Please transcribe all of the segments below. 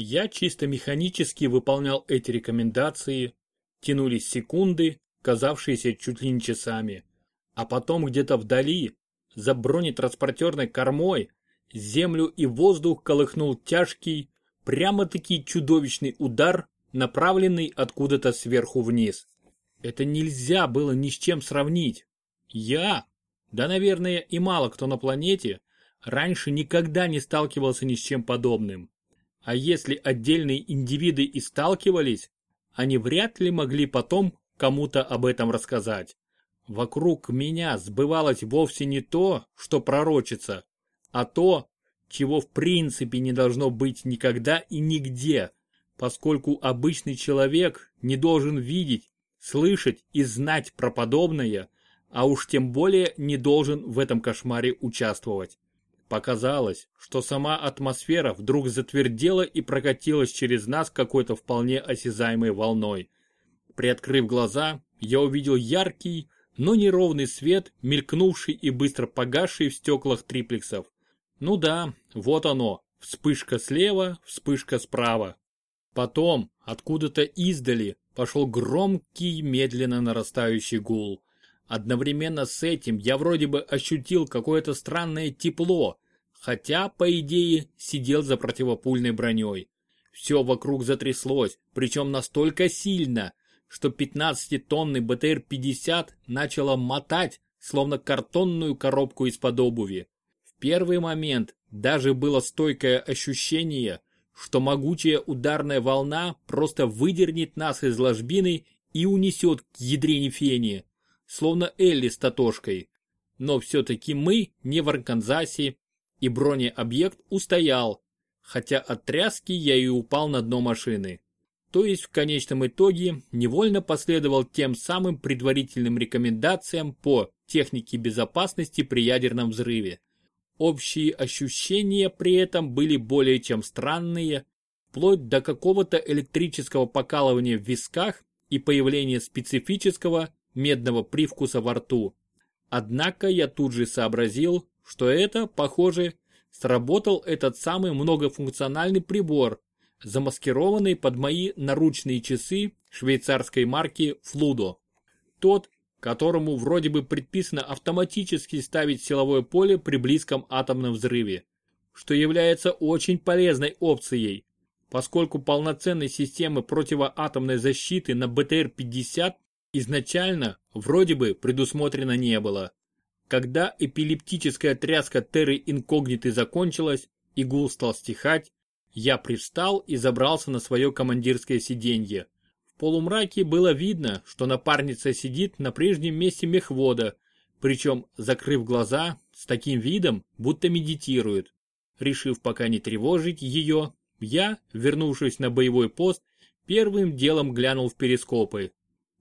Я чисто механически выполнял эти рекомендации, тянулись секунды, казавшиеся чуть ли не часами. А потом где-то вдали, за бронетранспортерной кормой, землю и воздух колыхнул тяжкий, прямо-таки чудовищный удар, направленный откуда-то сверху вниз. Это нельзя было ни с чем сравнить. Я, да, наверное, и мало кто на планете, раньше никогда не сталкивался ни с чем подобным. А если отдельные индивиды и сталкивались, они вряд ли могли потом кому-то об этом рассказать. Вокруг меня сбывалось вовсе не то, что пророчится, а то, чего в принципе не должно быть никогда и нигде, поскольку обычный человек не должен видеть, слышать и знать про подобное, а уж тем более не должен в этом кошмаре участвовать. Показалось, что сама атмосфера вдруг затвердела и прокатилась через нас какой-то вполне осязаемой волной. Приоткрыв глаза, я увидел яркий, но неровный свет, мелькнувший и быстро погасший в стеклах триплексов. Ну да, вот оно, вспышка слева, вспышка справа. Потом, откуда-то издали, пошел громкий, медленно нарастающий гул. Одновременно с этим я вроде бы ощутил какое-то странное тепло, хотя, по идее, сидел за противопульной броней. Все вокруг затряслось, причем настолько сильно, что 15-тонный БТР-50 начало мотать, словно картонную коробку из-под обуви. В первый момент даже было стойкое ощущение, что могучая ударная волна просто выдернет нас из ложбины и унесет к ядрене фени, словно Элли с Татошкой. Но все-таки мы не в Арканзасе, и бронеобъект устоял, хотя от тряски я и упал на дно машины. То есть в конечном итоге невольно последовал тем самым предварительным рекомендациям по технике безопасности при ядерном взрыве. Общие ощущения при этом были более чем странные, вплоть до какого-то электрического покалывания в висках и появления специфического медного привкуса во рту. Однако я тут же сообразил, что это, похоже, сработал этот самый многофункциональный прибор, замаскированный под мои наручные часы швейцарской марки Fludo. Тот, которому вроде бы предписано автоматически ставить силовое поле при близком атомном взрыве, что является очень полезной опцией, поскольку полноценной системы противоатомной защиты на БТР-50 изначально вроде бы предусмотрено не было. Когда эпилептическая тряска Терры Инкогниты закончилась и гул стал стихать, я привстал и забрался на свое командирское сиденье полумраке было видно, что напарница сидит на прежнем месте мехвода, причем, закрыв глаза, с таким видом, будто медитирует. Решив пока не тревожить ее, я, вернувшись на боевой пост, первым делом глянул в перископы.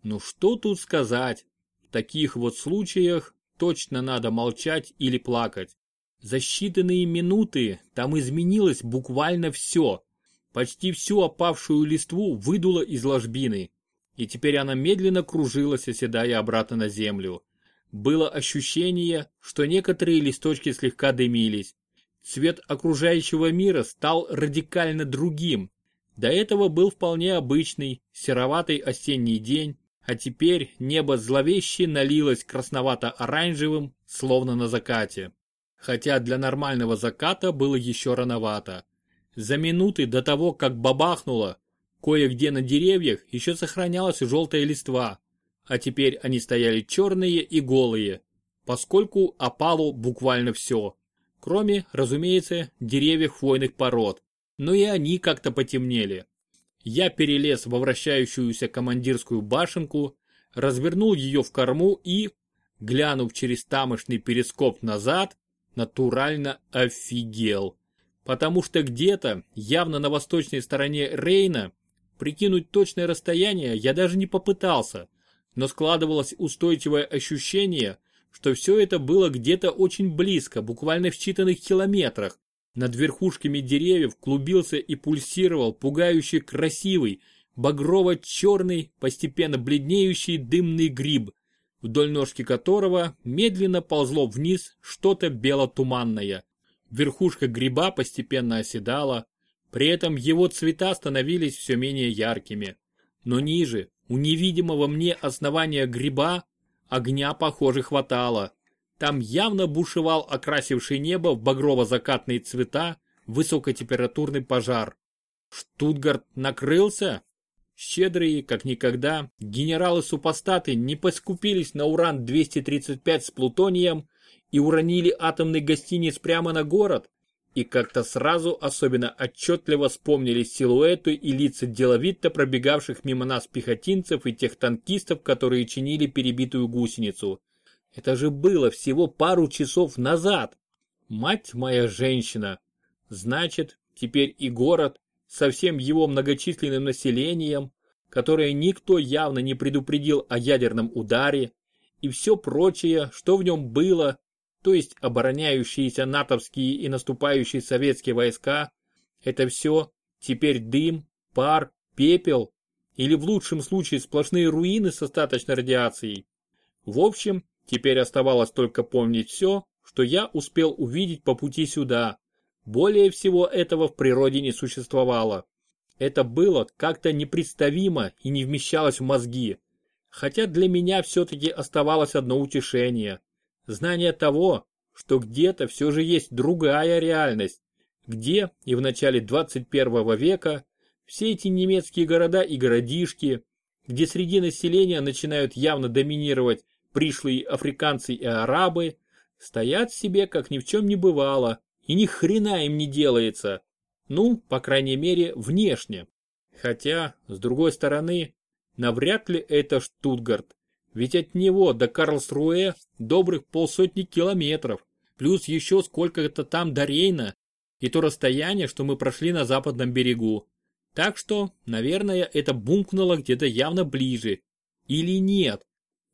Ну что тут сказать? В таких вот случаях точно надо молчать или плакать. За считанные минуты там изменилось буквально все. Почти всю опавшую листву выдуло из ложбины, и теперь она медленно кружилась, оседая обратно на землю. Было ощущение, что некоторые листочки слегка дымились. Цвет окружающего мира стал радикально другим. До этого был вполне обычный, сероватый осенний день, а теперь небо зловеще налилось красновато-оранжевым, словно на закате. Хотя для нормального заката было еще рановато. За минуты до того, как бабахнуло, кое-где на деревьях еще сохранялась желтая листва, а теперь они стояли черные и голые, поскольку опало буквально все, кроме, разумеется, деревьев хвойных пород, но и они как-то потемнели. Я перелез во вращающуюся командирскую башенку, развернул ее в корму и, глянув через тамошный перископ назад, натурально офигел потому что где-то, явно на восточной стороне Рейна, прикинуть точное расстояние я даже не попытался, но складывалось устойчивое ощущение, что все это было где-то очень близко, буквально в считанных километрах. Над верхушками деревьев клубился и пульсировал пугающий красивый, багрово-черный, постепенно бледнеющий дымный гриб, вдоль ножки которого медленно ползло вниз что-то бело-туманное. Верхушка гриба постепенно оседала, При этом его цвета становились все менее яркими. Но ниже, у невидимого мне основания гриба, огня, похоже, хватало. Там явно бушевал окрасивший небо в багрово-закатные цвета высокотемпературный пожар. Штутгарт накрылся? Щедрые, как никогда, генералы-супостаты не поскупились на уран-235 с плутонием и уронили атомный гостиниц прямо на город, и как-то сразу особенно отчетливо вспомнились силуэты и лица деловито пробегавших мимо нас пехотинцев и тех танкистов, которые чинили перебитую гусеницу. Это же было всего пару часов назад. Мать моя женщина. Значит, теперь и город, со всем его многочисленным населением, которое никто явно не предупредил о ядерном ударе, и все прочее, что в нем было, то есть обороняющиеся натовские и наступающие советские войска, это все теперь дым, пар, пепел или в лучшем случае сплошные руины с остаточной радиацией. В общем, теперь оставалось только помнить все, что я успел увидеть по пути сюда, более всего этого в природе не существовало. Это было как-то непредставимо и не вмещалось в мозги. Хотя для меня все-таки оставалось одно утешение. Знание того, что где-то все же есть другая реальность, где и в начале 21 века все эти немецкие города и городишки, где среди населения начинают явно доминировать пришлые африканцы и арабы, стоят себе как ни в чем не бывало, и ни хрена им не делается. Ну, по крайней мере, внешне. Хотя, с другой стороны, навряд ли это Штутгарт. Ведь от него до Карлсруэ добрых полсотни километров, плюс еще сколько-то там до Рейна, и то расстояние, что мы прошли на западном берегу. Так что, наверное, это бумкнуло где-то явно ближе. Или нет.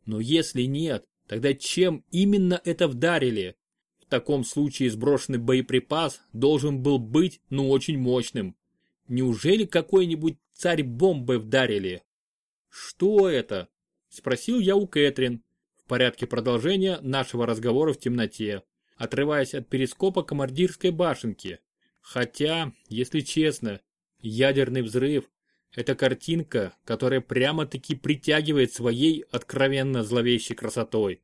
Но если нет, тогда чем именно это вдарили? таком случае сброшенный боеприпас должен был быть ну очень мощным. Неужели какой-нибудь царь бомбы вдарили? Что это? Спросил я у Кэтрин в порядке продолжения нашего разговора в темноте, отрываясь от перископа командирской башенки. Хотя, если честно, ядерный взрыв – это картинка, которая прямо-таки притягивает своей откровенно зловещей красотой.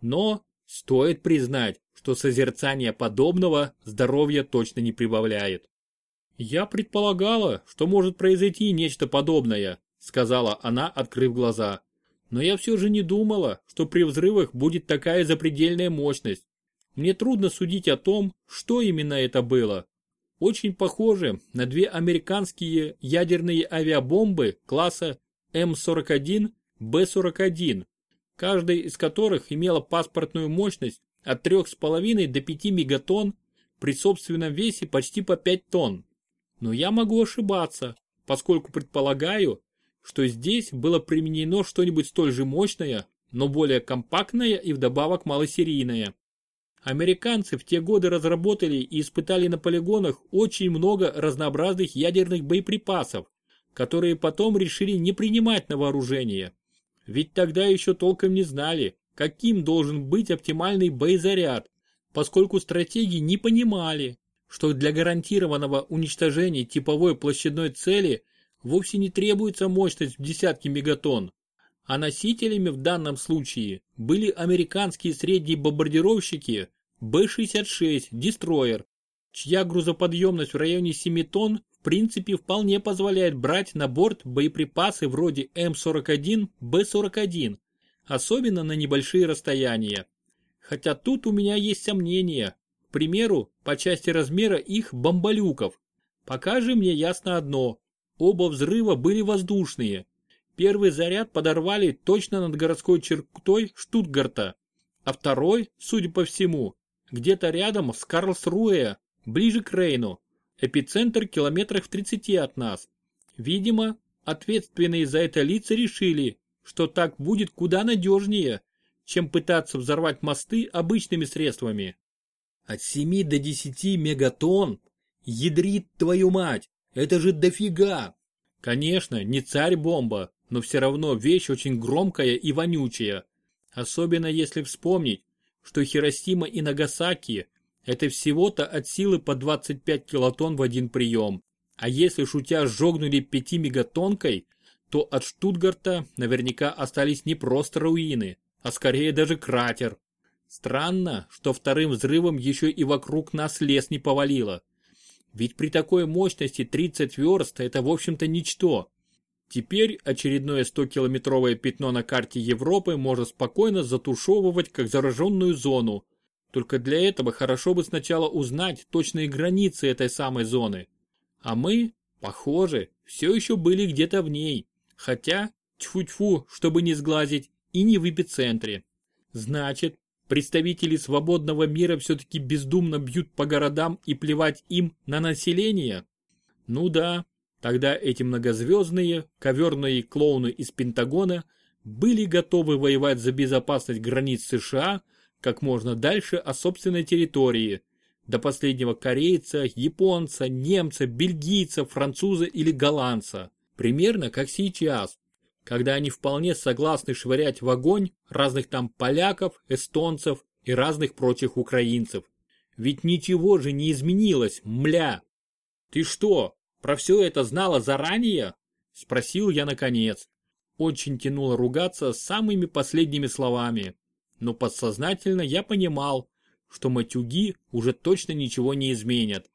Но, стоит признать, что созерцание подобного здоровья точно не прибавляет. «Я предполагала, что может произойти нечто подобное», сказала она, открыв глаза. «Но я все же не думала, что при взрывах будет такая запредельная мощность. Мне трудно судить о том, что именно это было. Очень похоже на две американские ядерные авиабомбы класса М41, Б41, каждая из которых имела паспортную мощность от 3,5 до 5 мегатонн при собственном весе почти по 5 тонн. Но я могу ошибаться, поскольку предполагаю, что здесь было применено что-нибудь столь же мощное, но более компактное и вдобавок малосерийное. Американцы в те годы разработали и испытали на полигонах очень много разнообразных ядерных боеприпасов, которые потом решили не принимать на вооружение. Ведь тогда еще толком не знали, каким должен быть оптимальный боезаряд, поскольку стратеги не понимали, что для гарантированного уничтожения типовой площадной цели вовсе не требуется мощность в десятки мегатонн, а носителями в данном случае были американские средние бомбардировщики Б-66 «Дестройер», чья грузоподъемность в районе 7 тонн в принципе вполне позволяет брать на борт боеприпасы вроде М41, Б41, особенно на небольшие расстояния. Хотя тут у меня есть сомнения, к примеру, по части размера их бомболюков. Пока же мне ясно одно, оба взрыва были воздушные. Первый заряд подорвали точно над городской чертой Штутгарта, а второй, судя по всему, где-то рядом с Карлсруэ, ближе к Рейну, эпицентр километрах в 30 от нас. Видимо, ответственные за это лица решили, что так будет куда надежнее, чем пытаться взорвать мосты обычными средствами. От 7 до 10 мегатонн? Ядрит твою мать! Это же дофига! Конечно, не царь-бомба, но все равно вещь очень громкая и вонючая. Особенно если вспомнить, что Хиросима и Нагасаки – это всего-то от силы по 25 килотонн в один прием. А если шутя сжогнули пятимегатонкой, то от Штутгарта наверняка остались не просто руины, а скорее даже кратер. Странно, что вторым взрывом еще и вокруг нас лес не повалило. Ведь при такой мощности 30 верст это в общем-то ничто. Теперь очередное 100-километровое пятно на карте Европы можно спокойно затушевывать как зараженную зону. Только для этого хорошо бы сначала узнать точные границы этой самой зоны. А мы, похоже, все еще были где-то в ней. Хотя, тьфу-тьфу, чтобы не сглазить, и не в эпицентре. Значит, представители свободного мира все-таки бездумно бьют по городам и плевать им на население? Ну да, тогда эти многозвездные, коверные клоуны из Пентагона были готовы воевать за безопасность границ США как можно дальше о собственной территории, до последнего корейца, японца, немца, бельгийца, француза или голландца. Примерно как сейчас, когда они вполне согласны швырять в огонь разных там поляков, эстонцев и разных прочих украинцев. Ведь ничего же не изменилось, мля. Ты что, про все это знала заранее? Спросил я наконец. Очень тянуло ругаться самыми последними словами. Но подсознательно я понимал, что матюги уже точно ничего не изменят.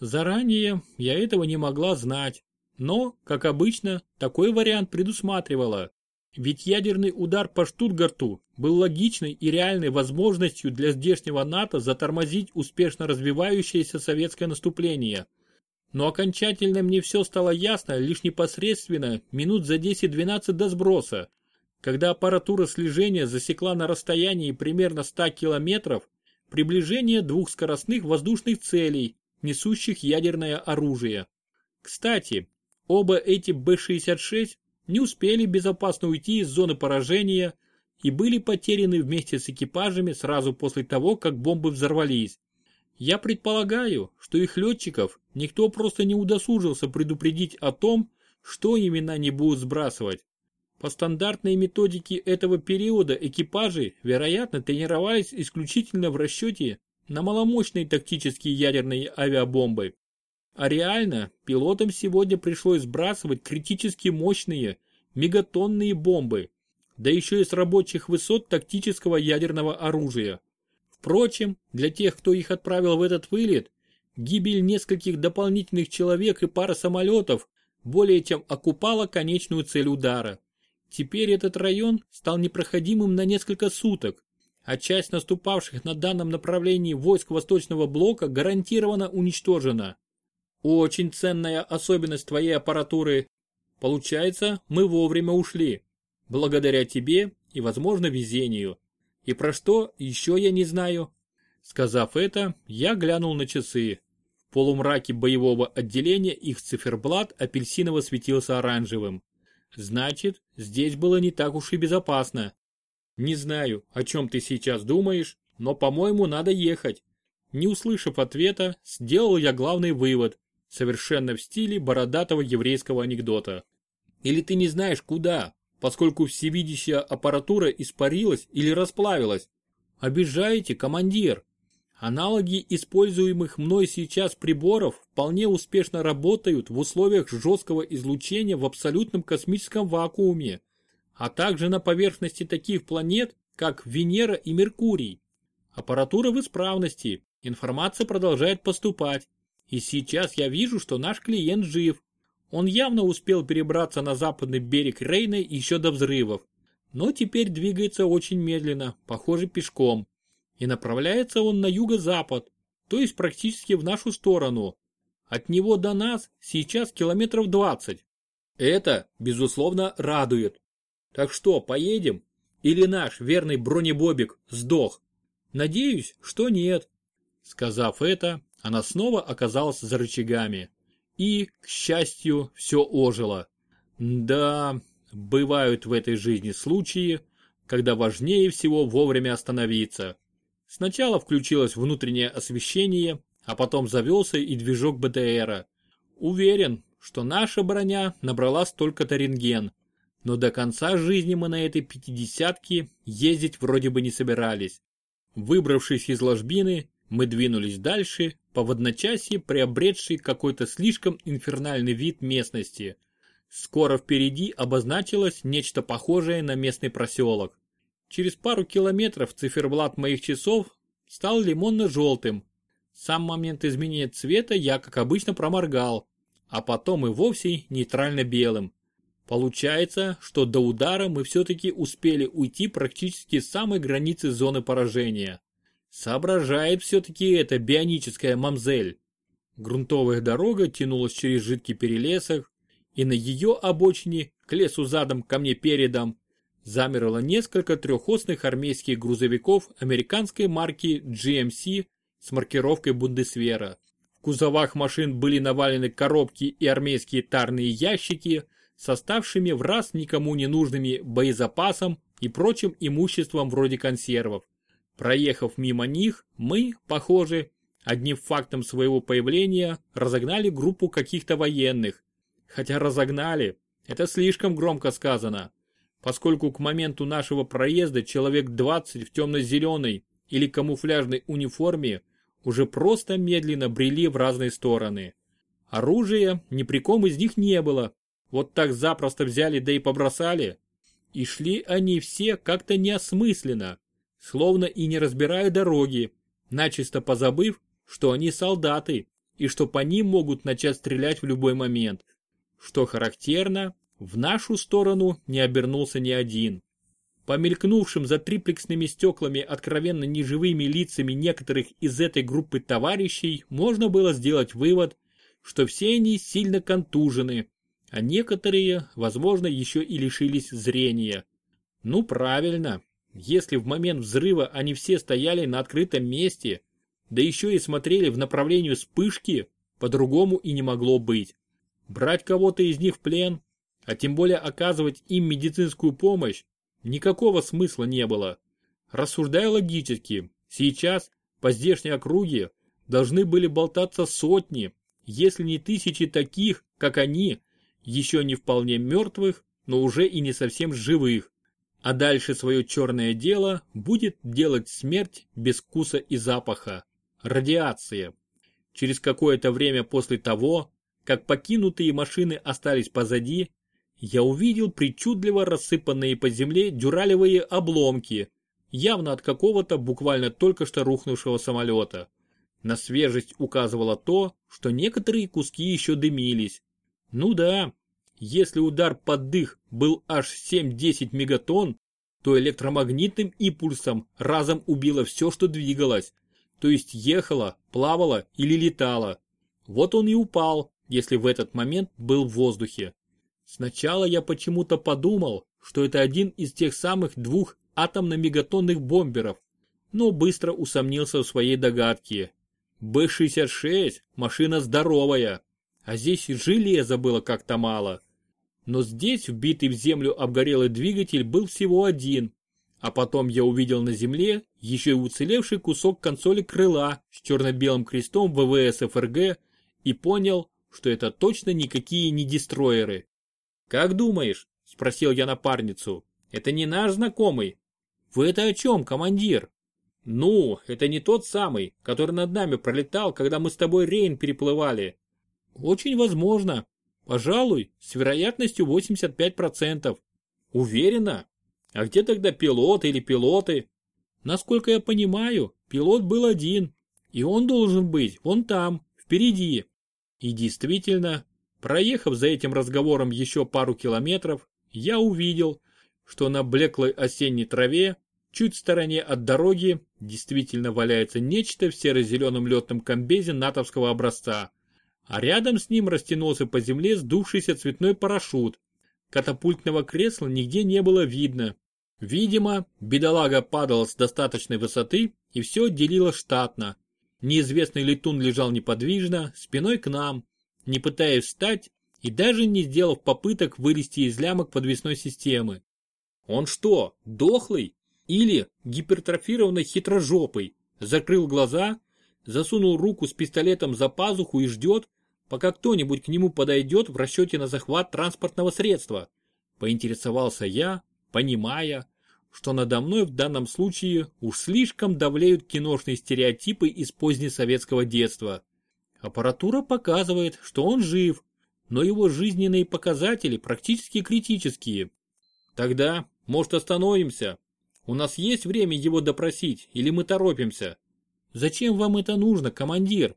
Заранее я этого не могла знать, но, как обычно, такой вариант предусматривала. Ведь ядерный удар по Штутгарту был логичной и реальной возможностью для здешнего НАТО затормозить успешно развивающееся советское наступление. Но окончательно мне все стало ясно лишь непосредственно минут за 10-12 до сброса, когда аппаратура слежения засекла на расстоянии примерно 100 километров приближение двух скоростных воздушных целей, несущих ядерное оружие. Кстати, Оба эти Б-66 не успели безопасно уйти из зоны поражения и были потеряны вместе с экипажами сразу после того, как бомбы взорвались. Я предполагаю, что их летчиков никто просто не удосужился предупредить о том, что именно они будут сбрасывать. По стандартной методике этого периода экипажи, вероятно, тренировались исключительно в расчете на маломощные тактические ядерные авиабомбы. А реально, пилотам сегодня пришлось сбрасывать критически мощные, мегатонные бомбы, да еще и с рабочих высот тактического ядерного оружия. Впрочем, для тех, кто их отправил в этот вылет, гибель нескольких дополнительных человек и пара самолетов более чем окупала конечную цель удара. Теперь этот район стал непроходимым на несколько суток, а часть наступавших на данном направлении войск Восточного блока гарантированно уничтожена. Очень ценная особенность твоей аппаратуры. Получается, мы вовремя ушли. Благодаря тебе и, возможно, везению. И про что еще я не знаю. Сказав это, я глянул на часы. В полумраке боевого отделения их циферблат апельсиново светился оранжевым. Значит, здесь было не так уж и безопасно. Не знаю, о чем ты сейчас думаешь, но, по-моему, надо ехать. Не услышав ответа, сделал я главный вывод совершенно в стиле бородатого еврейского анекдота. Или ты не знаешь куда, поскольку всевидящая аппаратура испарилась или расплавилась? Обижаете, командир. Аналоги используемых мной сейчас приборов вполне успешно работают в условиях жесткого излучения в абсолютном космическом вакууме, а также на поверхности таких планет, как Венера и Меркурий. Аппаратура в исправности, информация продолжает поступать, и сейчас я вижу, что наш клиент жив. Он явно успел перебраться на западный берег Рейна еще до взрывов. Но теперь двигается очень медленно, похоже пешком. И направляется он на юго-запад, то есть практически в нашу сторону. От него до нас сейчас километров 20. Это, безусловно, радует. Так что, поедем? Или наш верный бронебобик сдох? Надеюсь, что нет. Сказав это, она снова оказалась за рычагами. И, к счастью, все ожило. Да, бывают в этой жизни случаи, когда важнее всего вовремя остановиться. Сначала включилось внутреннее освещение, а потом завелся и движок БТРа. Уверен, что наша броня набрала столько-то рентген, но до конца жизни мы на этой пятидесятке ездить вроде бы не собирались. Выбравшись из ложбины, мы двинулись дальше, по в одночасье приобретший какой-то слишком инфернальный вид местности. Скоро впереди обозначилось нечто похожее на местный проселок. Через пару километров циферблат моих часов стал лимонно-желтым. Сам момент изменения цвета я, как обычно, проморгал, а потом и вовсе нейтрально-белым. Получается, что до удара мы все-таки успели уйти практически с самой границы зоны поражения. Соображает все-таки эта бионическая мамзель. Грунтовая дорога тянулась через жидкий перелесок, и на ее обочине, к лесу задом, ко мне передом, замерло несколько трехосных армейских грузовиков американской марки GMC с маркировкой Бундесвера. В кузовах машин были навалены коробки и армейские тарные ящики с оставшими в раз никому не нужными боезапасом и прочим имуществом вроде консервов. Проехав мимо них, мы, похоже, одним фактом своего появления разогнали группу каких-то военных. Хотя разогнали, это слишком громко сказано поскольку к моменту нашего проезда человек 20 в темно-зеленой или камуфляжной униформе уже просто медленно брели в разные стороны. Оружия ни при ком из них не было, вот так запросто взяли да и побросали. И шли они все как-то неосмысленно, словно и не разбирая дороги, начисто позабыв, что они солдаты и что по ним могут начать стрелять в любой момент. Что характерно, в нашу сторону не обернулся ни один. По мелькнувшим за триплексными стеклами откровенно неживыми лицами некоторых из этой группы товарищей можно было сделать вывод, что все они сильно контужены, а некоторые, возможно, еще и лишились зрения. Ну правильно, если в момент взрыва они все стояли на открытом месте, да еще и смотрели в направлении вспышки, по-другому и не могло быть. Брать кого-то из них в плен а тем более оказывать им медицинскую помощь, никакого смысла не было. Рассуждая логически, сейчас по здешней округе должны были болтаться сотни, если не тысячи таких, как они, еще не вполне мертвых, но уже и не совсем живых. А дальше свое черное дело будет делать смерть без вкуса и запаха. Радиация. Через какое-то время после того, как покинутые машины остались позади, я увидел причудливо рассыпанные по земле дюралевые обломки, явно от какого-то буквально только что рухнувшего самолета. На свежесть указывало то, что некоторые куски еще дымились. Ну да, если удар под дых был аж 7-10 мегатонн, то электромагнитным импульсом разом убило все, что двигалось, то есть ехало, плавало или летало. Вот он и упал, если в этот момент был в воздухе. Сначала я почему-то подумал, что это один из тех самых двух атомно-мегатонных бомберов, но быстро усомнился в своей догадке. Б-66 – машина здоровая, а здесь железа было как-то мало. Но здесь вбитый в землю обгорелый двигатель был всего один, а потом я увидел на земле еще и уцелевший кусок консоли крыла с черно-белым крестом ВВС ФРГ и понял, что это точно никакие не дестроеры. «Как думаешь?» – спросил я напарницу. «Это не наш знакомый?» «Вы это о чем, командир?» «Ну, это не тот самый, который над нами пролетал, когда мы с тобой Рейн переплывали». «Очень возможно. Пожалуй, с вероятностью 85%. Уверена? А где тогда пилот или пилоты?» «Насколько я понимаю, пилот был один, и он должен быть вон там, впереди». И действительно, Проехав за этим разговором еще пару километров, я увидел, что на блеклой осенней траве, чуть в стороне от дороги, действительно валяется нечто в серо-зеленом летном комбезе натовского образца, а рядом с ним растянулся по земле сдувшийся цветной парашют. Катапультного кресла нигде не было видно. Видимо, бедолага падала с достаточной высоты и все делило штатно. Неизвестный летун лежал неподвижно, спиной к нам, не пытаясь встать и даже не сделав попыток вылезти из лямок подвесной системы. Он что, дохлый? Или гипертрофированный хитрожопый? Закрыл глаза, засунул руку с пистолетом за пазуху и ждет, пока кто-нибудь к нему подойдет в расчете на захват транспортного средства. Поинтересовался я, понимая, что надо мной в данном случае уж слишком давлеют киношные стереотипы из позднесоветского детства. Аппаратура показывает, что он жив, но его жизненные показатели практически критические. Тогда, может, остановимся? У нас есть время его допросить или мы торопимся? Зачем вам это нужно, командир?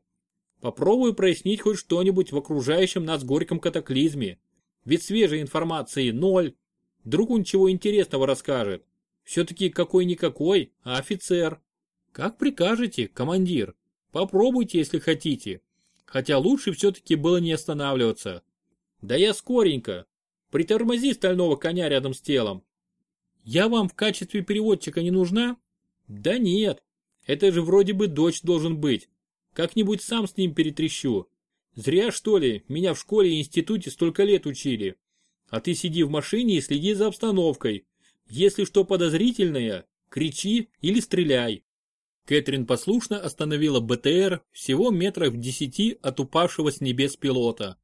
Попробую прояснить хоть что-нибудь в окружающем нас горьком катаклизме. Ведь свежей информации ноль. Вдруг он чего интересного расскажет. Все-таки какой-никакой, а офицер. Как прикажете, командир. Попробуйте, если хотите. Хотя лучше все-таки было не останавливаться. Да я скоренько. Притормози стального коня рядом с телом. Я вам в качестве переводчика не нужна? Да нет. Это же вроде бы дочь должен быть. Как-нибудь сам с ним перетрещу. Зря что ли, меня в школе и институте столько лет учили. А ты сиди в машине и следи за обстановкой. Если что подозрительное, кричи или стреляй. Кэтрин послушно остановила БТР всего метрах в десяти от упавшего с небес пилота.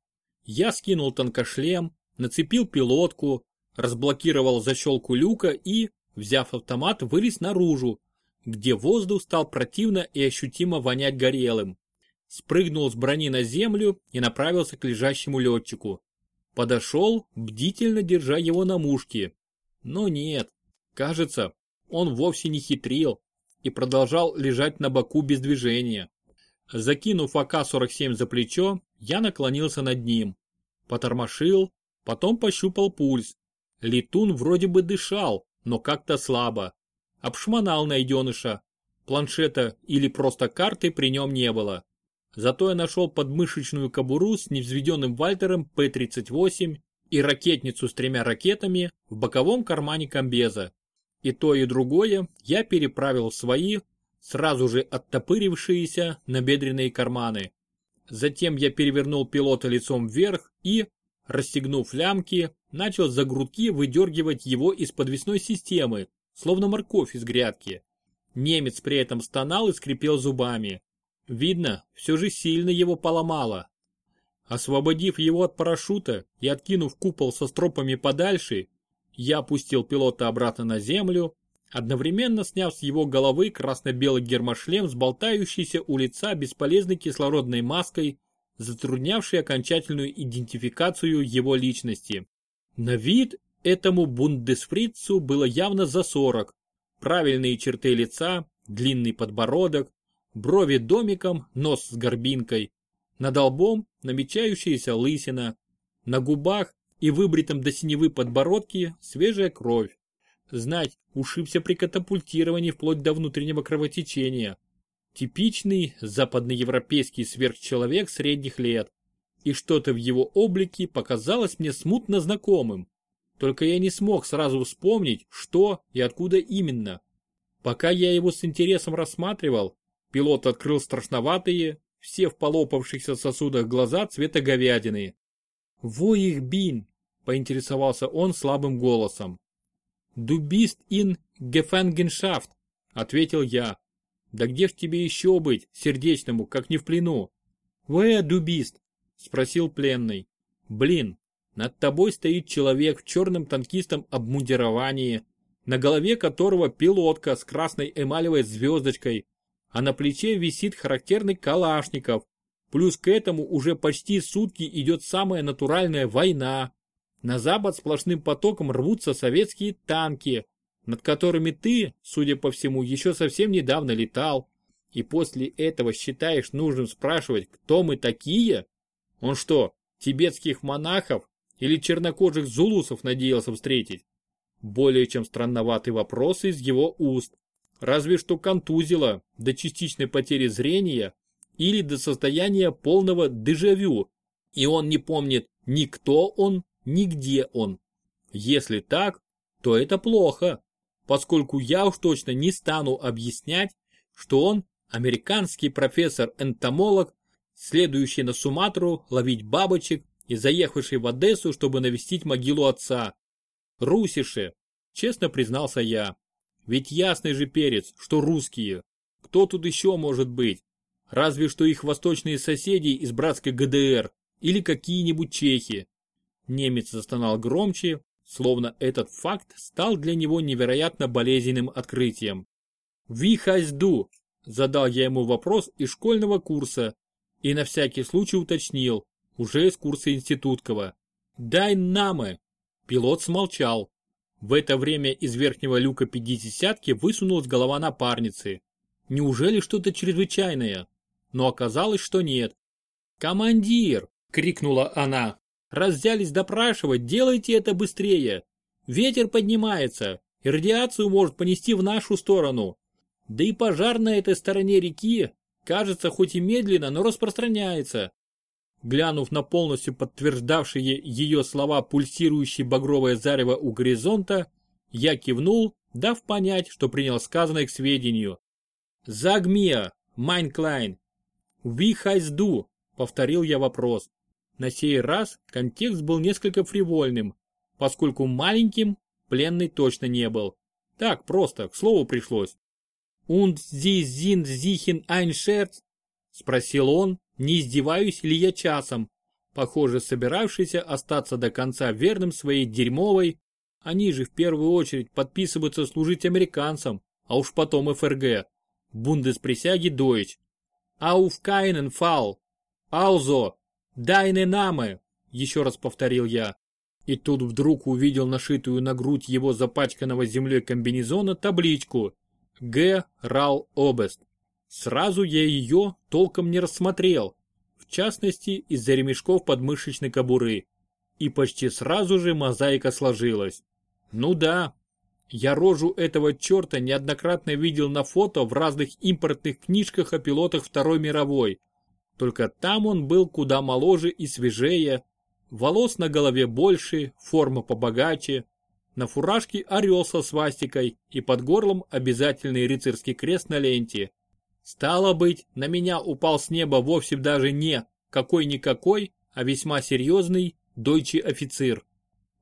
Я скинул танкошлем, нацепил пилотку, разблокировал защелку люка и, взяв автомат, вылез наружу, где воздух стал противно и ощутимо вонять горелым. Спрыгнул с брони на землю и направился к лежащему летчику. Подошел, бдительно держа его на мушке. Но нет, кажется, он вовсе не хитрил и продолжал лежать на боку без движения. Закинув АК-47 за плечо, я наклонился над ним. Потормошил, потом пощупал пульс. Летун вроде бы дышал, но как-то слабо. Обшмонал найденыша. Планшета или просто карты при нем не было. Зато я нашел подмышечную кобуру с невзведенным Вальтером П-38 и ракетницу с тремя ракетами в боковом кармане комбеза. И то, и другое я переправил свои, сразу же оттопырившиеся набедренные карманы. Затем я перевернул пилота лицом вверх и, расстегнув лямки, начал за грудки выдергивать его из подвесной системы, словно морковь из грядки. Немец при этом стонал и скрипел зубами. Видно, все же сильно его поломало. Освободив его от парашюта и откинув купол со стропами подальше, я опустил пилота обратно на землю, одновременно сняв с его головы красно-белый гермошлем с болтающейся у лица бесполезной кислородной маской, затруднявшей окончательную идентификацию его личности. На вид этому бундесфрицу было явно за 40. Правильные черты лица, длинный подбородок, брови домиком, нос с горбинкой, над лбом намечающаяся лысина, на губах и выбритом до синевы подбородке свежая кровь. Знать, ушибся при катапультировании вплоть до внутреннего кровотечения. Типичный западноевропейский сверхчеловек средних лет. И что-то в его облике показалось мне смутно знакомым. Только я не смог сразу вспомнить, что и откуда именно. Пока я его с интересом рассматривал, пилот открыл страшноватые, все в полопавшихся сосудах глаза цвета говядины. «Во их бин!» – поинтересовался он слабым голосом. «Дубист ин гефангеншафт», – ответил я. «Да где ж тебе еще быть, сердечному, как не в плену?» «Вэ, дубист?» – спросил пленный. «Блин, над тобой стоит человек в черном танкистом обмундировании, на голове которого пилотка с красной эмалевой звездочкой, а на плече висит характерный калашников. Плюс к этому уже почти сутки идет самая натуральная война. На запад сплошным потоком рвутся советские танки, над которыми ты, судя по всему, еще совсем недавно летал. И после этого считаешь нужным спрашивать, кто мы такие? Он что, тибетских монахов или чернокожих зулусов надеялся встретить? Более чем странноватый вопрос из его уст разве что контузило до частичной потери зрения или до состояния полного дежавю, и он не помнит ни кто он, ни где он. Если так, то это плохо, поскольку я уж точно не стану объяснять, что он американский профессор-энтомолог, следующий на Суматру ловить бабочек и заехавший в Одессу, чтобы навестить могилу отца. Русише, честно признался я. Ведь ясный же перец, что русские. Кто тут еще может быть? Разве что их восточные соседи из братской ГДР или какие-нибудь чехи. Немец застонал громче, словно этот факт стал для него невероятно болезненным открытием. «Ви хайзду», – задал я ему вопрос из школьного курса и на всякий случай уточнил, уже из курса институткова. «Дай намы!» Пилот смолчал. В это время из верхнего люка пятидесятки высунулась голова напарницы. Неужели что-то чрезвычайное? Но оказалось, что нет. «Командир!» — крикнула она. «Раз взялись допрашивать, делайте это быстрее! Ветер поднимается, и радиацию может понести в нашу сторону. Да и пожар на этой стороне реки, кажется, хоть и медленно, но распространяется. Глянув на полностью подтверждавшие ее слова пульсирующее багровое зарево у горизонта, я кивнул, дав понять, что принял сказанное к сведению. «Sag mir, mein Kleiner, wie heißt du», — повторил я вопрос. На сей раз контекст был несколько фривольным, поскольку маленьким пленный точно не был. Так просто, к слову пришлось. «Und Sie sind sichen ein Scherz?» — спросил он, не издеваюсь ли я часом, похоже собиравшийся остаться до конца верным своей дерьмовой, они же в первую очередь подписываются служить американцам, а уж потом ФРГ, бундесприсяги Дойч. Ауф кайнен фал, аузо, дайне наме, еще раз повторил я. И тут вдруг увидел нашитую на грудь его запачканного землей комбинезона табличку «Г. Рал Обест». Сразу я ее толком не рассмотрел, в частности из-за ремешков подмышечной кобуры. И почти сразу же мозаика сложилась. Ну да, я рожу этого черта неоднократно видел на фото в разных импортных книжках о пилотах Второй мировой. Только там он был куда моложе и свежее, волос на голове больше, форма побогаче, на фуражке орел со свастикой и под горлом обязательный рыцарский крест на ленте. Стало быть, на меня упал с неба вовсе даже не какой-никакой, а весьма серьезный дойчий офицер.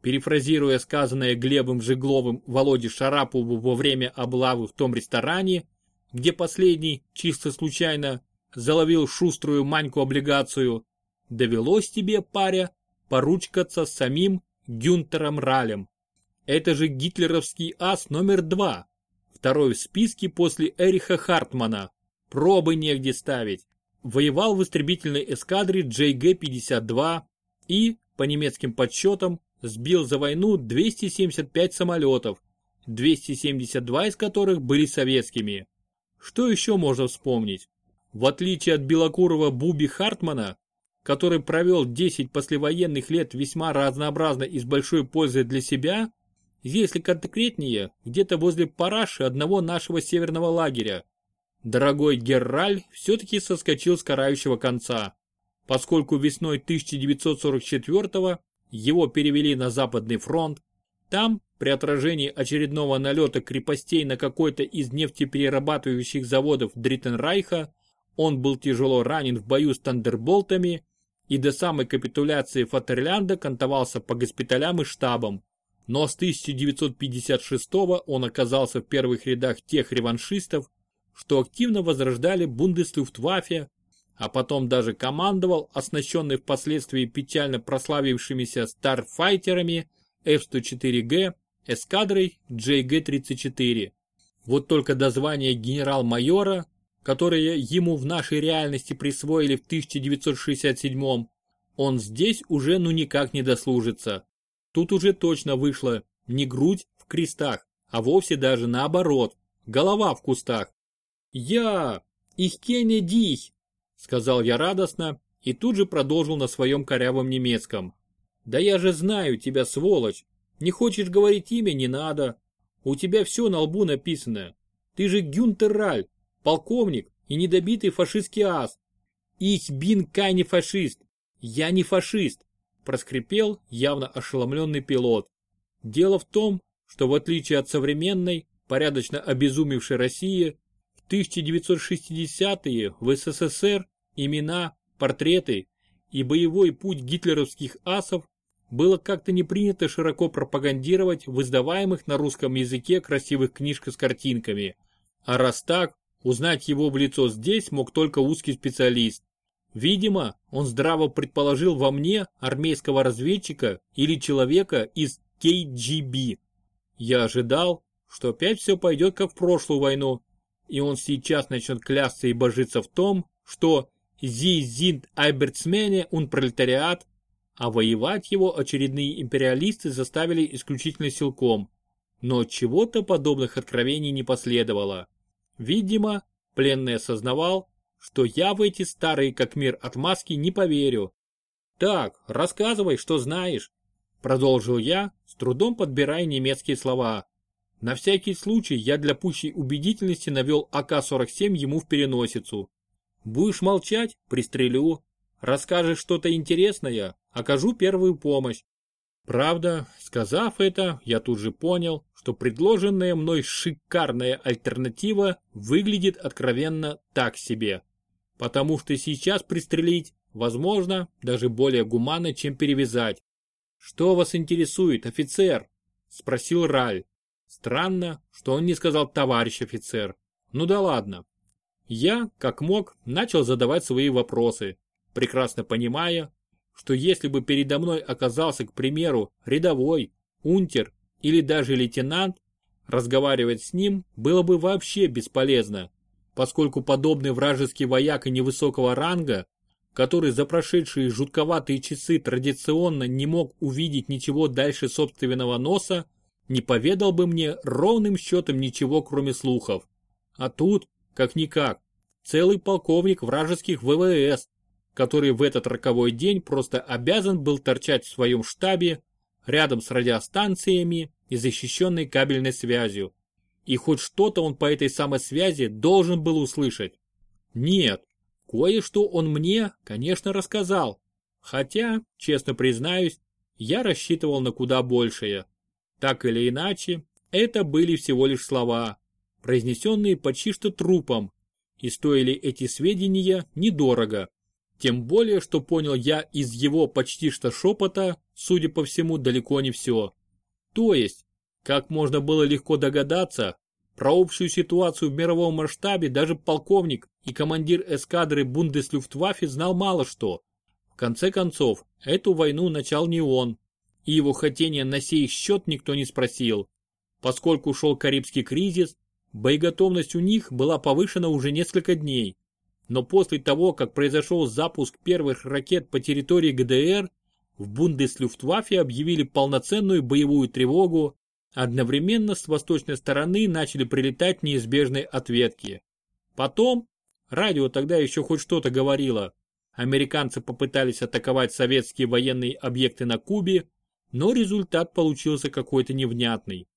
Перефразируя сказанное Глебом Жегловым Володе Шарапову во время облавы в том ресторане, где последний, чисто случайно, заловил шуструю маньку-облигацию, довелось тебе, паря, поручкаться с самим Гюнтером Ралем. Это же гитлеровский ас номер два, второй в списке после Эриха Хартмана, пробы негде ставить. Воевал в истребительной эскадре JG-52 и, по немецким подсчетам, сбил за войну 275 самолетов, 272 из которых были советскими. Что еще можно вспомнить? В отличие от белокурого Буби Хартмана, который провел 10 послевоенных лет весьма разнообразно и с большой пользой для себя, если конкретнее, где-то возле параши одного нашего северного лагеря, Дорогой Герраль все-таки соскочил с карающего конца, поскольку весной 1944 его перевели на Западный фронт. Там, при отражении очередного налета крепостей на какой-то из нефтеперерабатывающих заводов Dritten Reich а, он был тяжело ранен в бою с Тандерболтами и до самой капитуляции Фатерлянда кантовался по госпиталям и штабам. Но с 1956 он оказался в первых рядах тех реваншистов, что активно возрождали Бундесluftwaffe, а потом даже командовал оснащенный впоследствии печально прославившимися старфайтерами F-104G эскадрой JG-34. Вот только до звания генерал-майора, которое ему в нашей реальности присвоили в 1967 он здесь уже ну никак не дослужится. Тут уже точно вышло не грудь в крестах, а вовсе даже наоборот, голова в кустах. «Я! Kenne dich!» — сказал я радостно и тут же продолжил на своем корявом немецком. «Да я же знаю тебя, сволочь! Не хочешь говорить имя, не надо. У тебя все на лбу написано. Ты же Гюнтер Раль, полковник и недобитый фашистский ас. Ich bin keine фашист. Я не фашист!» — проскрипел явно ошеломленный пилот. Дело в том, что в отличие от современной, порядочно обезумевшей России, 1960-е в СССР имена, портреты и боевой путь гитлеровских асов было как-то не принято широко пропагандировать в издаваемых на русском языке красивых книжках с картинками. А раз так, узнать его в лицо здесь мог только узкий специалист. Видимо, он здраво предположил во мне армейского разведчика или человека из КГБ. Я ожидал, что опять все пойдет как в прошлую войну, и он сейчас начнет клясться и божиться в том, что «Sie sind Arbeitsmänner und пролетариат», а воевать его очередные империалисты заставили исключительно силком. Но чего-то подобных откровений не последовало. Видимо, пленный осознавал, что я в эти старые как мир отмазки не поверю. «Так, рассказывай, что знаешь», — продолжил я, с трудом подбирая немецкие слова. На всякий случай я для пущей убедительности навел АК-47 ему в переносицу. Будешь молчать – пристрелю. Расскажешь что-то интересное – окажу первую помощь. Правда, сказав это, я тут же понял, что предложенная мной шикарная альтернатива выглядит откровенно так себе. Потому что сейчас пристрелить, возможно, даже более гуманно, чем перевязать. «Что вас интересует, офицер?» – спросил Раль. Странно, что он не сказал «товарищ офицер». Ну да ладно. Я, как мог, начал задавать свои вопросы, прекрасно понимая, что если бы передо мной оказался, к примеру, рядовой, унтер или даже лейтенант, разговаривать с ним было бы вообще бесполезно, поскольку подобный вражеский вояк и невысокого ранга, который за прошедшие жутковатые часы традиционно не мог увидеть ничего дальше собственного носа, не поведал бы мне ровным счетом ничего кроме слухов. А тут как-никак, целый полковник вражеских ВВС, который в этот роковой день просто обязан был торчать в своем штабе рядом с радиостанциями и защищенной кабельной связью. И хоть что-то он по этой самой связи должен был услышать. Нет, кое-что он мне, конечно, рассказал. Хотя, честно признаюсь, я рассчитывал на куда большее. Так или иначе, это были всего лишь слова, произнесенные почти что трупом, и стоили эти сведения недорого. Тем более, что понял я из его почти что шепота, судя по всему, далеко не все. То есть, как можно было легко догадаться, про общую ситуацию в мировом масштабе даже полковник и командир эскадры Бундеслюфтваффе знал мало что. В конце концов, эту войну начал не он, и его хотения на сей счет никто не спросил. Поскольку шел Карибский кризис, Боеготовность у них была повышена уже несколько дней. Но после того, как произошел запуск первых ракет по территории ГДР, в Бундеслюфтваффе объявили полноценную боевую тревогу, одновременно с восточной стороны начали прилетать неизбежные ответки. Потом, радио тогда еще хоть что-то говорило, американцы попытались атаковать советские военные объекты на Кубе, но результат получился какой-то невнятный.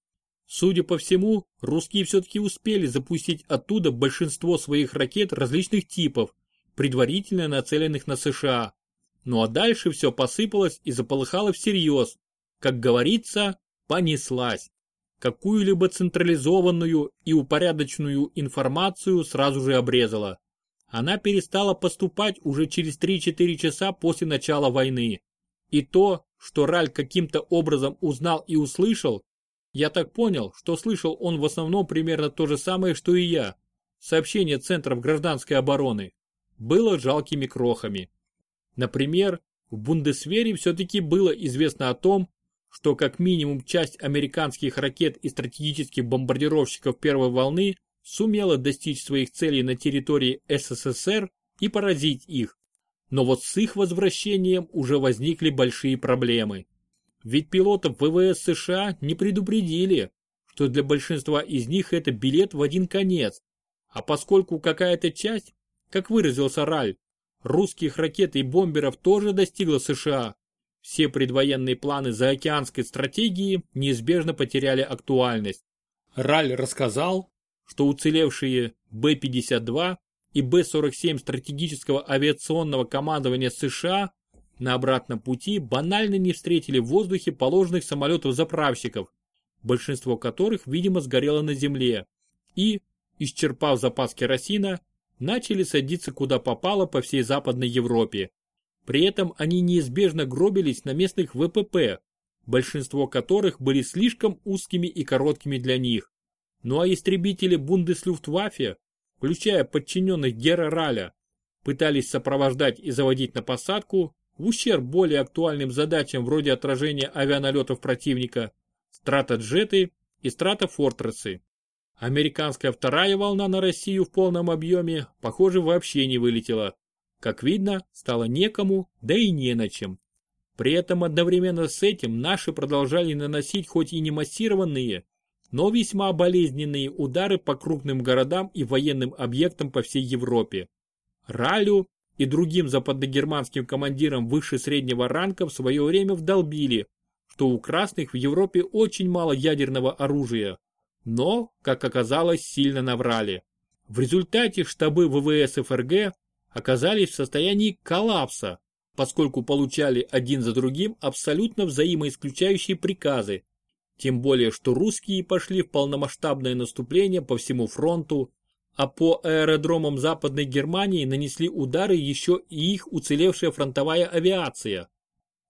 Судя по всему, русские все-таки успели запустить оттуда большинство своих ракет различных типов, предварительно нацеленных на США. Ну а дальше все посыпалось и заполыхало всерьез. Как говорится, понеслась. Какую-либо централизованную и упорядоченную информацию сразу же обрезала. Она перестала поступать уже через 3-4 часа после начала войны. И то, что Раль каким-то образом узнал и услышал, я так понял, что слышал он в основном примерно то же самое, что и я. Сообщение Центров гражданской обороны было жалкими крохами. Например, в Бундесвере все-таки было известно о том, что как минимум часть американских ракет и стратегических бомбардировщиков первой волны сумела достичь своих целей на территории СССР и поразить их. Но вот с их возвращением уже возникли большие проблемы. Ведь пилотов ВВС США не предупредили, что для большинства из них это билет в один конец. А поскольку какая-то часть, как выразился Раль, русских ракет и бомберов тоже достигла США, все предвоенные планы заокеанской стратегии неизбежно потеряли актуальность. Раль рассказал, что уцелевшие Б-52 и Б-47 стратегического авиационного командования США на обратном пути банально не встретили в воздухе положенных самолетов-заправщиков, большинство которых, видимо, сгорело на земле, и, исчерпав запас керосина, начали садиться куда попало по всей Западной Европе. При этом они неизбежно гробились на местных ВПП, большинство которых были слишком узкими и короткими для них. Ну а истребители Бундеслюфтваффе, включая подчиненных Гера Раля, пытались сопровождать и заводить на посадку в ущерб более актуальным задачам вроде отражения авианалетов противника, стратоджеты и стратофортресы. Американская вторая волна на Россию в полном объеме, похоже, вообще не вылетела. Как видно, стало некому, да и не на чем. При этом одновременно с этим наши продолжали наносить хоть и не массированные, но весьма болезненные удары по крупным городам и военным объектам по всей Европе. Ралю и другим западногерманским командирам выше среднего ранга в свое время вдолбили, что у красных в Европе очень мало ядерного оружия, но, как оказалось, сильно наврали. В результате штабы ВВС ФРГ оказались в состоянии коллапса, поскольку получали один за другим абсолютно взаимоисключающие приказы, тем более что русские пошли в полномасштабное наступление по всему фронту, а по аэродромам Западной Германии нанесли удары еще и их уцелевшая фронтовая авиация.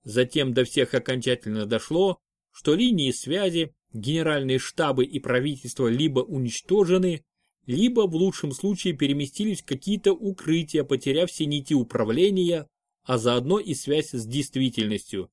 Затем до всех окончательно дошло, что линии связи, генеральные штабы и правительство либо уничтожены, либо в лучшем случае переместились в какие-то укрытия, потеряв все нити управления, а заодно и связь с действительностью.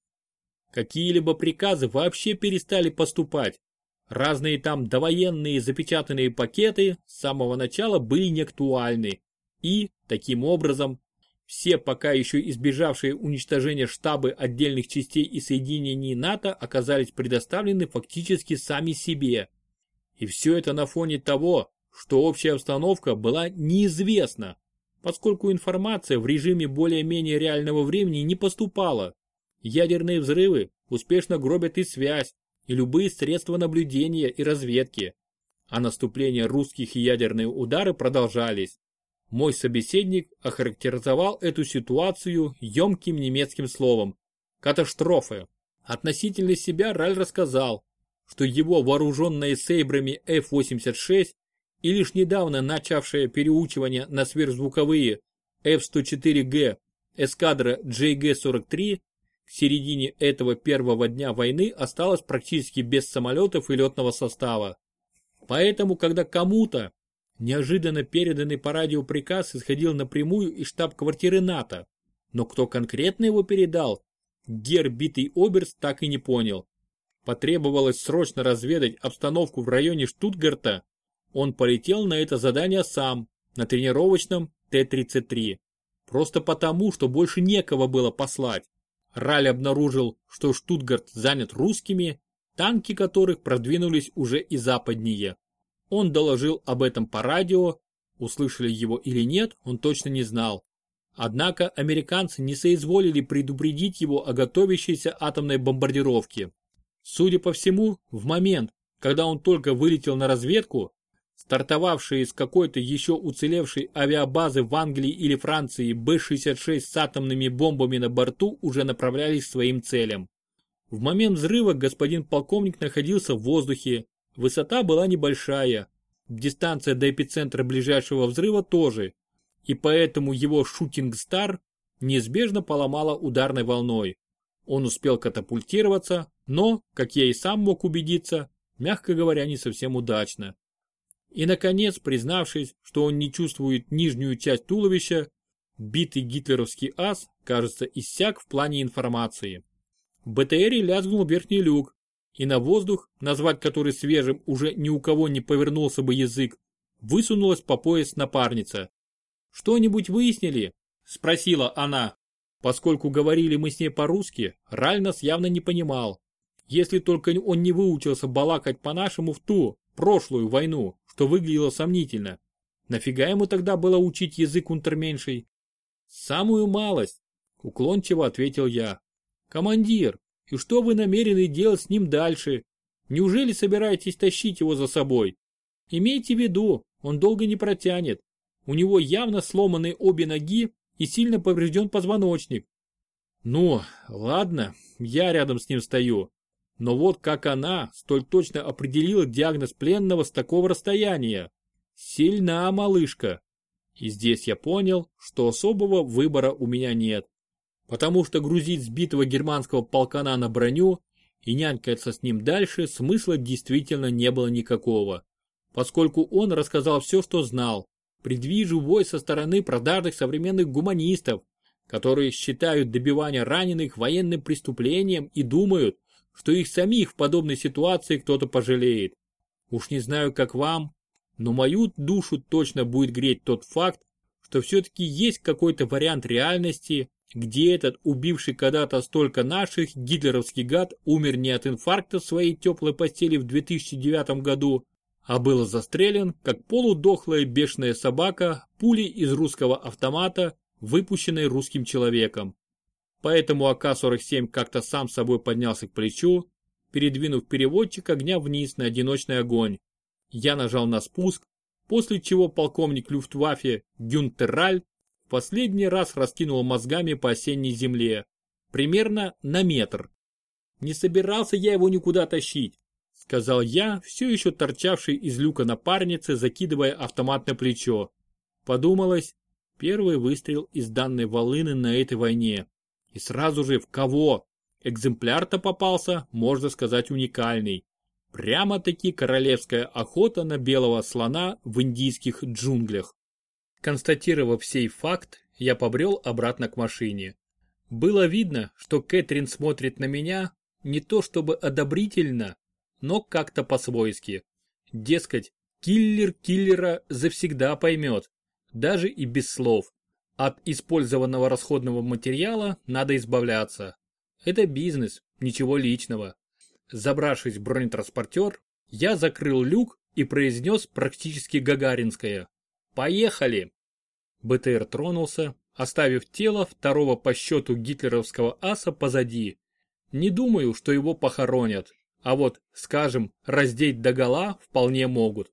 Какие-либо приказы вообще перестали поступать. Разные там довоенные запечатанные пакеты с самого начала были неактуальны. И, таким образом, все пока еще избежавшие уничтожения штабы отдельных частей и соединений НАТО оказались предоставлены фактически сами себе. И все это на фоне того, что общая обстановка была неизвестна, поскольку информация в режиме более-менее реального времени не поступала. Ядерные взрывы успешно гробят и связь, и любые средства наблюдения и разведки. А наступление русских и ядерные удары продолжались. Мой собеседник охарактеризовал эту ситуацию емким немецким словом – катастрофа. Относительно себя Раль рассказал, что его вооруженные сейбрами F-86 и лишь недавно начавшее переучивание на сверхзвуковые F-104G эскадра JG-43 к середине этого первого дня войны осталась практически без самолетов и летного состава. Поэтому, когда кому-то Неожиданно переданный по радио приказ исходил напрямую из штаб-квартиры НАТО, но кто конкретно его передал, Гер битый Оберст так и не понял. Потребовалось срочно разведать обстановку в районе Штутгарта. Он полетел на это задание сам, на тренировочном Т-33. Просто потому, что больше некого было послать. Раль обнаружил, что Штутгарт занят русскими, танки которых продвинулись уже и западнее. Он доложил об этом по радио, услышали его или нет, он точно не знал. Однако американцы не соизволили предупредить его о готовящейся атомной бомбардировке. Судя по всему, в момент, когда он только вылетел на разведку, стартовавшие из какой-то еще уцелевшей авиабазы в Англии или Франции Б-66 с атомными бомбами на борту уже направлялись к своим целям. В момент взрыва господин полковник находился в воздухе, Высота была небольшая, дистанция до эпицентра ближайшего взрыва тоже, и поэтому его шутинг-стар неизбежно поломала ударной волной. Он успел катапультироваться, но, как я и сам мог убедиться, мягко говоря, не совсем удачно. И, наконец, признавшись, что он не чувствует нижнюю часть туловища, битый гитлеровский ас, кажется, иссяк в плане информации. В БТРе лязгнул верхний люк, и на воздух, назвать который свежим уже ни у кого не повернулся бы язык, высунулась по пояс напарница. «Что-нибудь выяснили?» – спросила она. Поскольку говорили мы с ней по-русски, Раль нас явно не понимал. Если только он не выучился балакать по-нашему в ту, прошлую войну, что выглядело сомнительно. Нафига ему тогда было учить язык унтерменьшей? Самую малость, уклончиво ответил я. Командир, и что вы намерены делать с ним дальше? Неужели собираетесь тащить его за собой? Имейте в виду, он долго не протянет. У него явно сломаны обе ноги и сильно поврежден позвоночник. Ну, ладно, я рядом с ним стою. Но вот как она столь точно определила диагноз пленного с такого расстояния. Сильна малышка. И здесь я понял, что особого выбора у меня нет потому что грузить сбитого германского полкана на броню и нянькаться с ним дальше смысла действительно не было никакого, поскольку он рассказал все, что знал, предвижу вой со стороны продажных современных гуманистов, которые считают добивание раненых военным преступлением и думают, что их самих в подобной ситуации кто-то пожалеет. Уж не знаю, как вам, но мою душу точно будет греть тот факт, что все-таки есть какой-то вариант реальности, где этот убивший когда-то столько наших гитлеровский гад умер не от инфаркта в своей теплой постели в 2009 году, а был застрелен, как полудохлая бешеная собака, пулей из русского автомата, выпущенной русским человеком. Поэтому АК-47 как-то сам собой поднялся к плечу, передвинув переводчик огня вниз на одиночный огонь. Я нажал на спуск, после чего полковник Люфтваффе Гюнтер Раль в последний раз раскинул мозгами по осенней земле, примерно на метр. Не собирался я его никуда тащить, сказал я, все еще торчавший из люка напарницы, закидывая автомат на плечо. Подумалось, первый выстрел из данной волыны на этой войне. И сразу же в кого? Экземпляр-то попался, можно сказать, уникальный. Прямо-таки королевская охота на белого слона в индийских джунглях. Констатировав сей факт, я побрел обратно к машине. Было видно, что Кэтрин смотрит на меня не то чтобы одобрительно, но как-то по-свойски. Дескать, киллер киллера завсегда поймет, даже и без слов. От использованного расходного материала надо избавляться. Это бизнес, ничего личного. Забравшись в бронетранспортер, я закрыл люк и произнес практически гагаринское. «Поехали!» БТР тронулся, оставив тело второго по счету гитлеровского аса позади. Не думаю, что его похоронят, а вот, скажем, раздеть догола вполне могут.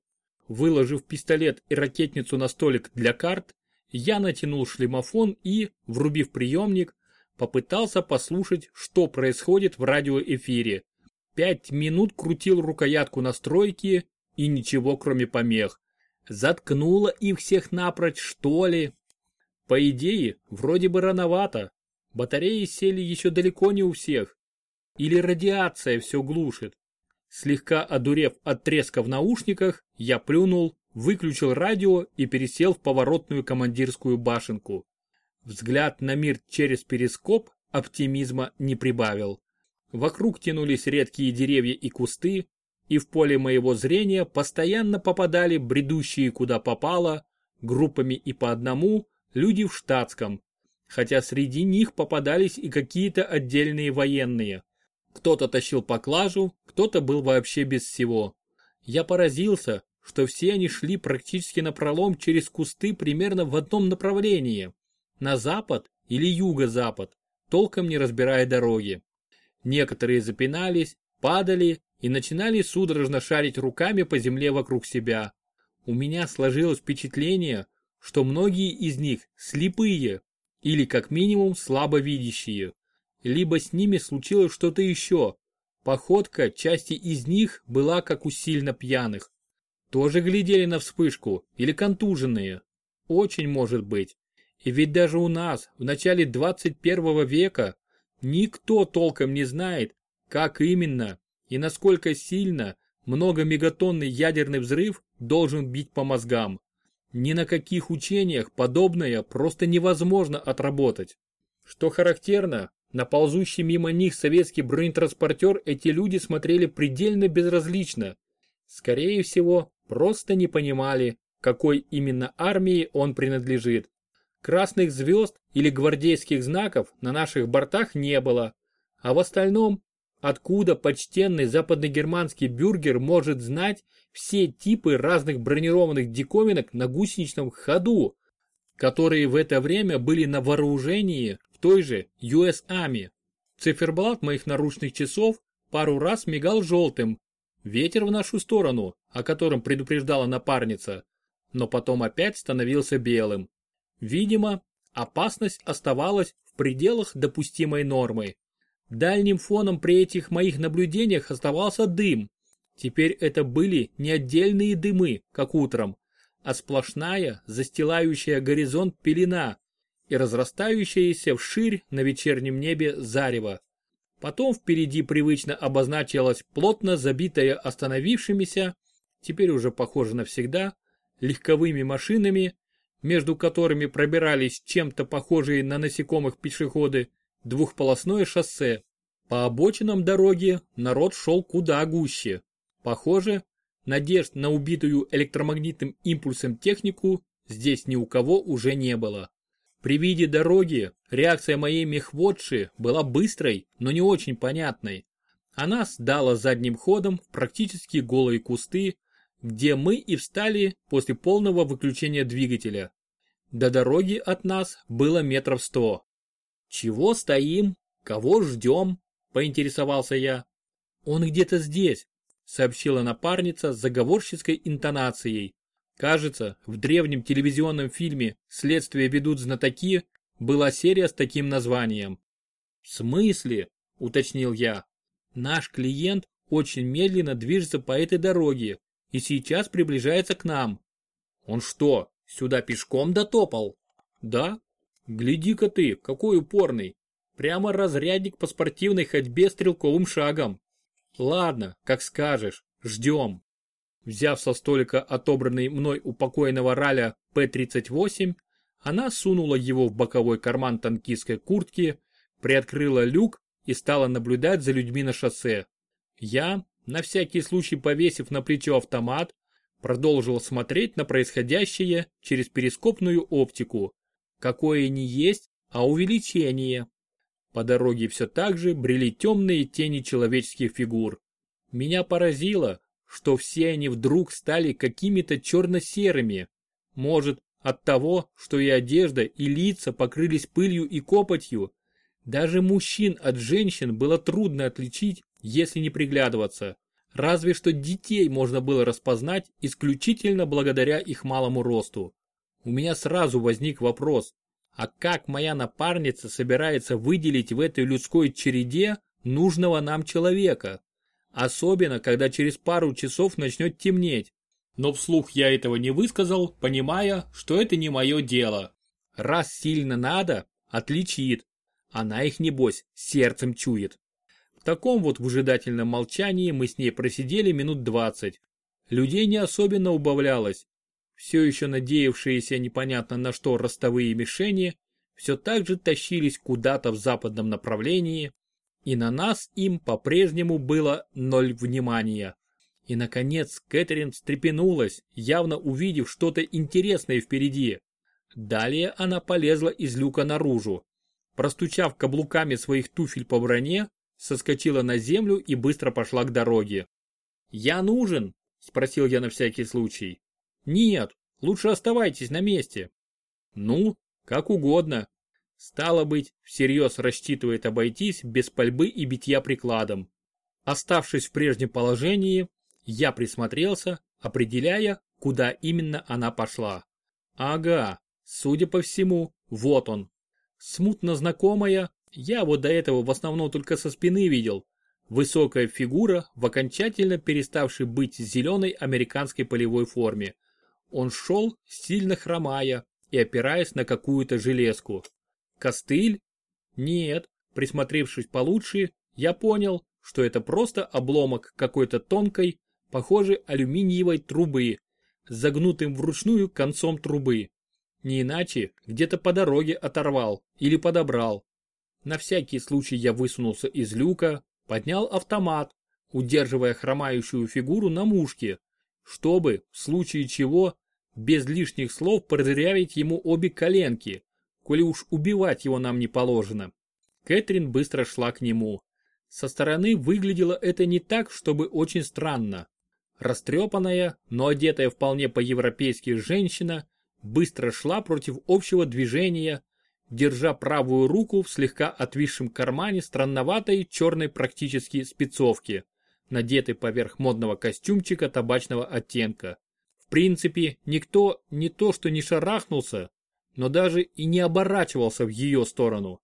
Выложив пистолет и ракетницу на столик для карт, я натянул шлемофон и, врубив приемник, попытался послушать, что происходит в радиоэфире. Пять минут крутил рукоятку настройки и ничего кроме помех. Заткнуло их всех напрочь, что ли? По идее, вроде бы рановато. Батареи сели еще далеко не у всех. Или радиация все глушит. Слегка одурев от треска в наушниках, я плюнул, выключил радио и пересел в поворотную командирскую башенку. Взгляд на мир через перископ оптимизма не прибавил. Вокруг тянулись редкие деревья и кусты, и в поле моего зрения постоянно попадали бредущие куда попало, группами и по одному, люди в штатском, хотя среди них попадались и какие-то отдельные военные. Кто-то тащил поклажу, кто-то был вообще без всего. Я поразился, что все они шли практически напролом через кусты примерно в одном направлении, на запад или юго-запад, толком не разбирая дороги. Некоторые запинались, падали и начинали судорожно шарить руками по земле вокруг себя. У меня сложилось впечатление, что многие из них слепые или как минимум слабовидящие. Либо с ними случилось что-то еще. Походка части из них была как у сильно пьяных. Тоже глядели на вспышку или контуженные. Очень может быть. И ведь даже у нас в начале 21 века никто толком не знает, как именно и насколько сильно многомегатонный ядерный взрыв должен бить по мозгам. Ни на каких учениях подобное просто невозможно отработать. Что характерно, на ползущий мимо них советский бронетранспортер эти люди смотрели предельно безразлично. Скорее всего, просто не понимали, какой именно армии он принадлежит. Красных звезд или гвардейских знаков на наших бортах не было, а в остальном, откуда почтенный западногерманский бюргер может знать все типы разных бронированных диковинок на гусеничном ходу, которые в это время были на вооружении в той же US Army. Циферблат моих наручных часов пару раз мигал желтым, ветер в нашу сторону, о котором предупреждала напарница, но потом опять становился белым. Видимо, опасность оставалась в пределах допустимой нормы. Дальним фоном при этих моих наблюдениях оставался дым. Теперь это были не отдельные дымы, как утром, а сплошная, застилающая горизонт пелена и разрастающаяся вширь на вечернем небе зарево. Потом впереди привычно обозначилась плотно забитая остановившимися, теперь уже похоже навсегда, легковыми машинами, между которыми пробирались чем-то похожие на насекомых пешеходы, двухполосное шоссе. По обочинам дороги народ шел куда гуще. Похоже, надежд на убитую электромагнитным импульсом технику здесь ни у кого уже не было. При виде дороги реакция моей мехводши была быстрой, но не очень понятной. Она сдала задним ходом практически голые кусты, где мы и встали после полного выключения двигателя. До дороги от нас было метров сто. «Чего стоим? Кого ждем?» – поинтересовался я. «Он где-то здесь», – сообщила напарница с заговорщицкой интонацией. Кажется, в древнем телевизионном фильме «Следствие ведут знатоки» была серия с таким названием. «В смысле?» – уточнил я. «Наш клиент очень медленно движется по этой дороге и сейчас приближается к нам». «Он что, сюда пешком дотопал?» «Да, Гляди-ка ты, какой упорный. Прямо разрядник по спортивной ходьбе стрелковым шагом. Ладно, как скажешь, ждем. Взяв со столика отобранный мной у покойного раля П-38, она сунула его в боковой карман танкистской куртки, приоткрыла люк и стала наблюдать за людьми на шоссе. Я, на всякий случай повесив на плечо автомат, продолжил смотреть на происходящее через перископную оптику какое не есть, а увеличение. По дороге все так же брели темные тени человеческих фигур. Меня поразило, что все они вдруг стали какими-то черно-серыми. Может, от того, что и одежда, и лица покрылись пылью и копотью. Даже мужчин от женщин было трудно отличить, если не приглядываться. Разве что детей можно было распознать исключительно благодаря их малому росту. У меня сразу возник вопрос, а как моя напарница собирается выделить в этой людской череде нужного нам человека? Особенно, когда через пару часов начнет темнеть. Но вслух я этого не высказал, понимая, что это не мое дело. Раз сильно надо, отличит. Она их, небось, сердцем чует. В таком вот выжидательном молчании мы с ней просидели минут двадцать. Людей не особенно убавлялось, все еще надеявшиеся непонятно на что ростовые мишени, все так же тащились куда-то в западном направлении, и на нас им по-прежнему было ноль внимания. И, наконец, Кэтрин встрепенулась, явно увидев что-то интересное впереди. Далее она полезла из люка наружу. Простучав каблуками своих туфель по броне, соскочила на землю и быстро пошла к дороге. «Я нужен?» – спросил я на всякий случай. Нет, лучше оставайтесь на месте. Ну, как угодно. Стало быть, всерьез рассчитывает обойтись без пальбы и битья прикладом. Оставшись в прежнем положении, я присмотрелся, определяя, куда именно она пошла. Ага, судя по всему, вот он. Смутно знакомая, я вот до этого в основном только со спины видел. Высокая фигура в окончательно переставшей быть зеленой американской полевой форме. Он шел, сильно хромая и опираясь на какую-то железку. Костыль? Нет, присмотревшись получше, я понял, что это просто обломок какой-то тонкой, похожей алюминиевой трубы, с загнутым вручную концом трубы. Не иначе, где-то по дороге оторвал или подобрал. На всякий случай я высунулся из люка, поднял автомат, удерживая хромающую фигуру на мушке, чтобы, в случае чего, без лишних слов продырявить ему обе коленки, коли уж убивать его нам не положено. Кэтрин быстро шла к нему. Со стороны выглядело это не так, чтобы очень странно. Растрепанная, но одетая вполне по-европейски женщина быстро шла против общего движения, держа правую руку в слегка отвисшем кармане странноватой черной практически спецовки надетый поверх модного костюмчика табачного оттенка. В принципе, никто не то что не шарахнулся, но даже и не оборачивался в ее сторону.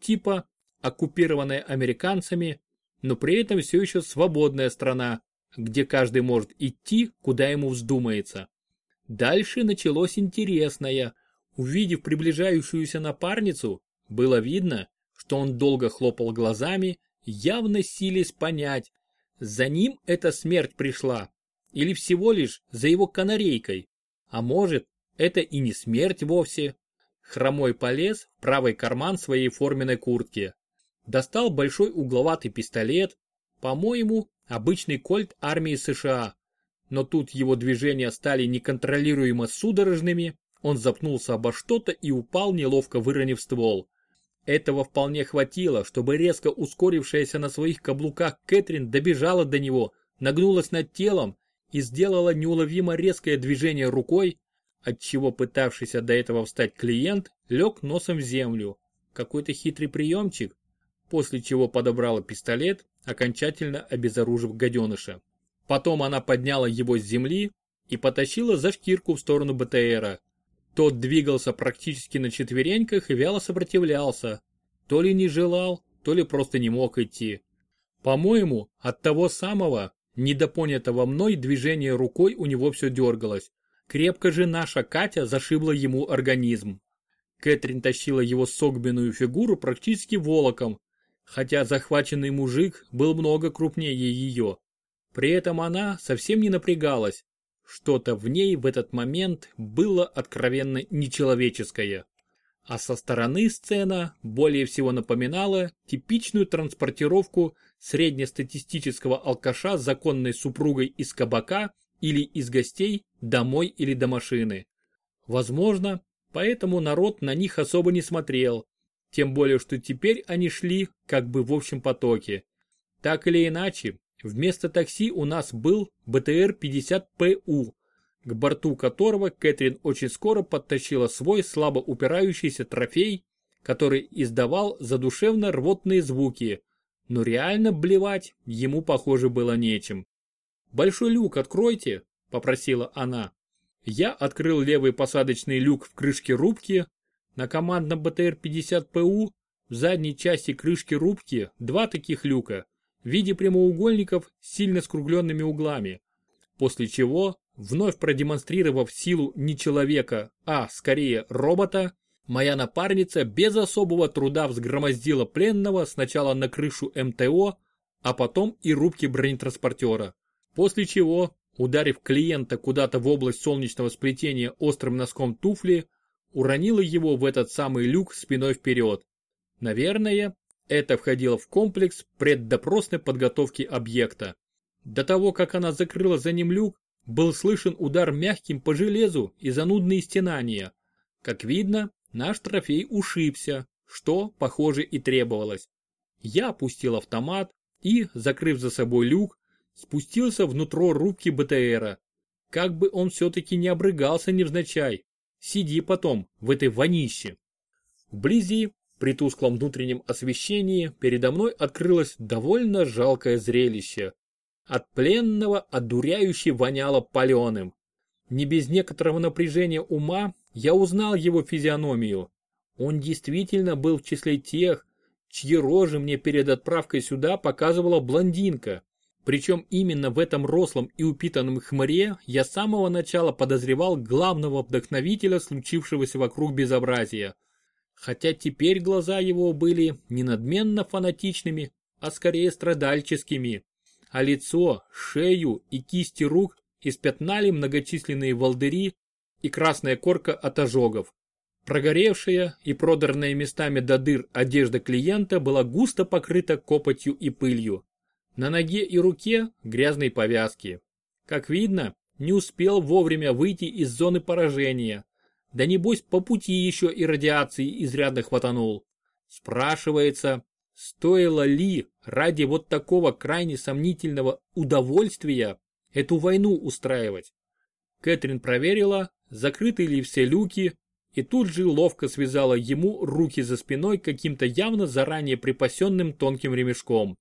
Типа оккупированная американцами, но при этом все еще свободная страна, где каждый может идти, куда ему вздумается. Дальше началось интересное. Увидев приближающуюся напарницу, было видно, что он долго хлопал глазами, явно силясь понять, за ним эта смерть пришла. Или всего лишь за его канарейкой. А может, это и не смерть вовсе. Хромой полез в правый карман своей форменной куртки. Достал большой угловатый пистолет, по-моему, обычный кольт армии США. Но тут его движения стали неконтролируемо судорожными, он запнулся обо что-то и упал, неловко выронив ствол. Этого вполне хватило, чтобы резко ускорившаяся на своих каблуках Кэтрин добежала до него, нагнулась над телом и сделала неуловимо резкое движение рукой, отчего пытавшийся до этого встать клиент лег носом в землю. Какой-то хитрый приемчик, после чего подобрала пистолет, окончательно обезоружив гаденыша. Потом она подняла его с земли и потащила за шкирку в сторону БТРа. Тот двигался практически на четвереньках и вяло сопротивлялся. То ли не желал, то ли просто не мог идти. По-моему, от того самого, недопонятого мной движения рукой у него все дергалось. Крепко же наша Катя зашибла ему организм. Кэтрин тащила его согбенную фигуру практически волоком, хотя захваченный мужик был много крупнее ее. При этом она совсем не напрягалась, что-то в ней в этот момент было откровенно нечеловеческое. А со стороны сцена более всего напоминала типичную транспортировку среднестатистического алкаша с законной супругой из кабака или из гостей домой или до машины. Возможно, поэтому народ на них особо не смотрел, тем более что теперь они шли как бы в общем потоке. Так или иначе, Вместо такси у нас был БТР-50ПУ, к борту которого Кэтрин очень скоро подтащила свой слабо упирающийся трофей, который издавал задушевно рвотные звуки, но реально блевать ему похоже было нечем. «Большой люк откройте», – попросила она. Я открыл левый посадочный люк в крышке рубки. На командном БТР-50ПУ в задней части крышки рубки два таких люка – в виде прямоугольников с сильно скругленными углами. После чего, вновь продемонстрировав силу не человека, а скорее робота, моя напарница без особого труда взгромоздила пленного сначала на крышу МТО, а потом и рубки бронетранспортера. После чего, ударив клиента куда-то в область солнечного сплетения острым носком туфли, уронила его в этот самый люк спиной вперед. Наверное, это входило в комплекс преддопросной подготовки объекта. До того, как она закрыла за ним люк, был слышен удар мягким по железу и занудные стенания. Как видно, наш трофей ушибся, что, похоже, и требовалось. Я опустил автомат и, закрыв за собой люк, спустился внутрь рубки БТРа. Как бы он все-таки не обрыгался невзначай. Сиди потом в этой вонище. Вблизи при тусклом внутреннем освещении передо мной открылось довольно жалкое зрелище. От пленного одуряюще воняло паленым. Не без некоторого напряжения ума я узнал его физиономию. Он действительно был в числе тех, чьи рожи мне перед отправкой сюда показывала блондинка. Причем именно в этом рослом и упитанном хмыре я с самого начала подозревал главного вдохновителя случившегося вокруг безобразия – хотя теперь глаза его были не надменно фанатичными, а скорее страдальческими, а лицо, шею и кисти рук испятнали многочисленные волдыри и красная корка от ожогов. Прогоревшая и продранная местами до дыр одежда клиента была густо покрыта копотью и пылью. На ноге и руке грязные повязки. Как видно, не успел вовремя выйти из зоны поражения, да небось по пути еще и радиации изрядно хватанул. Спрашивается, стоило ли ради вот такого крайне сомнительного удовольствия эту войну устраивать? Кэтрин проверила, закрыты ли все люки, и тут же ловко связала ему руки за спиной каким-то явно заранее припасенным тонким ремешком.